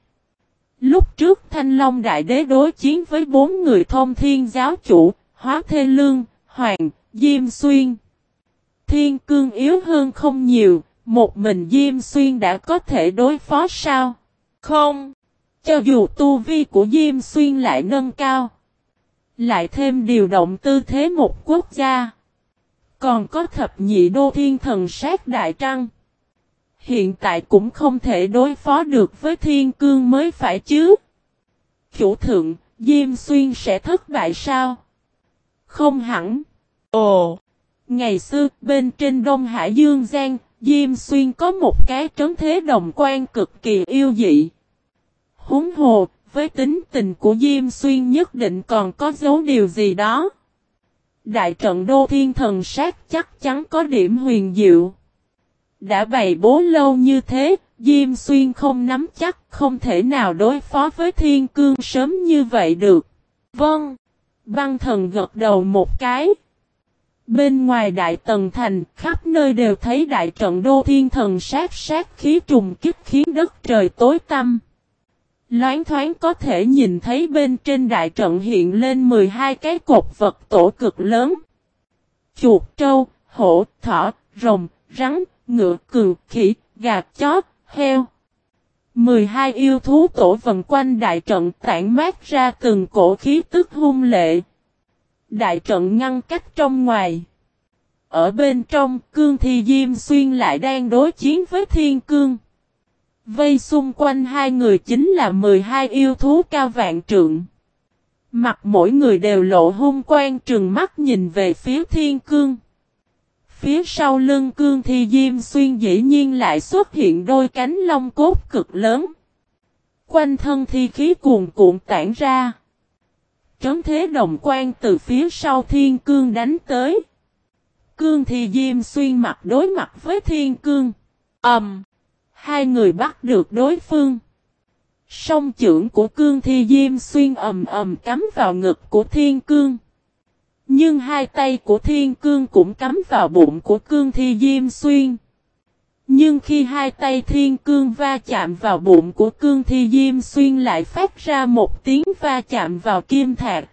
Lúc trước Thanh Long Đại Đế đối chiến với bốn người thông thiên giáo chủ, Hóa Thê Lương, Hoàng, Diêm Xuyên. Thiên cương yếu hơn không nhiều, một mình Diêm Xuyên đã có thể đối phó sao? Không! Cho dù tu vi của Diêm Xuyên lại nâng cao. Lại thêm điều động tư thế một quốc gia. Còn có thập nhị đô thiên thần sát đại trăng. Hiện tại cũng không thể đối phó được với thiên cương mới phải chứ. Chủ thượng, Diêm Xuyên sẽ thất bại sao? Không hẳn. Ồ! Ngày xưa, bên trên Đông Hải Dương Giang, Diêm Xuyên có một cái trấn thế đồng quan cực kỳ yêu dị. Húng hồ, với tính tình của Diêm Xuyên nhất định còn có dấu điều gì đó. Đại trận Đô Thiên Thần Sát chắc chắn có điểm huyền diệu. Đã bày bố lâu như thế, Diêm Xuyên không nắm chắc không thể nào đối phó với Thiên Cương sớm như vậy được. Vâng. Băng thần gật đầu một cái. Bên ngoài đại tần thành, khắp nơi đều thấy đại trận đô thiên thần sát sát khí trùng kích khiến đất trời tối tăm. Loáng thoáng có thể nhìn thấy bên trên đại trận hiện lên 12 cái cột vật tổ cực lớn. Chuột trâu, hổ, thỏ, rồng, rắn, ngựa, cừu, khỉ, gà, chó, heo. 12 yêu thú tổ vần quanh đại trận tản mát ra từng cổ khí tức hung lệ. Đại trận ngăn cách trong ngoài. Ở bên trong, cương thi diêm xuyên lại đang đối chiến với thiên cương. Vây xung quanh hai người chính là 12 yêu thú cao vạn trượng. Mặt mỗi người đều lộ hung quang trừng mắt nhìn về phía thiên cương. Phía sau lưng cương thi diêm xuyên dĩ nhiên lại xuất hiện đôi cánh lông cốt cực lớn. Quanh thân thi khí cuồn cuộn tản ra. Trấn thế đồng quan từ phía sau thiên cương đánh tới. Cương thi diêm xuyên mặt đối mặt với thiên cương. Ẩm. Um, hai người bắt được đối phương. Song trưởng của cương thi diêm xuyên ầm ầm cắm vào ngực của thiên cương. Nhưng hai tay của thiên cương cũng cắm vào bụng của cương thi diêm xuyên. Nhưng khi hai tay thiên cương va chạm vào bụng của cương thi diêm xuyên lại phát ra một tiếng va chạm vào kim thạc.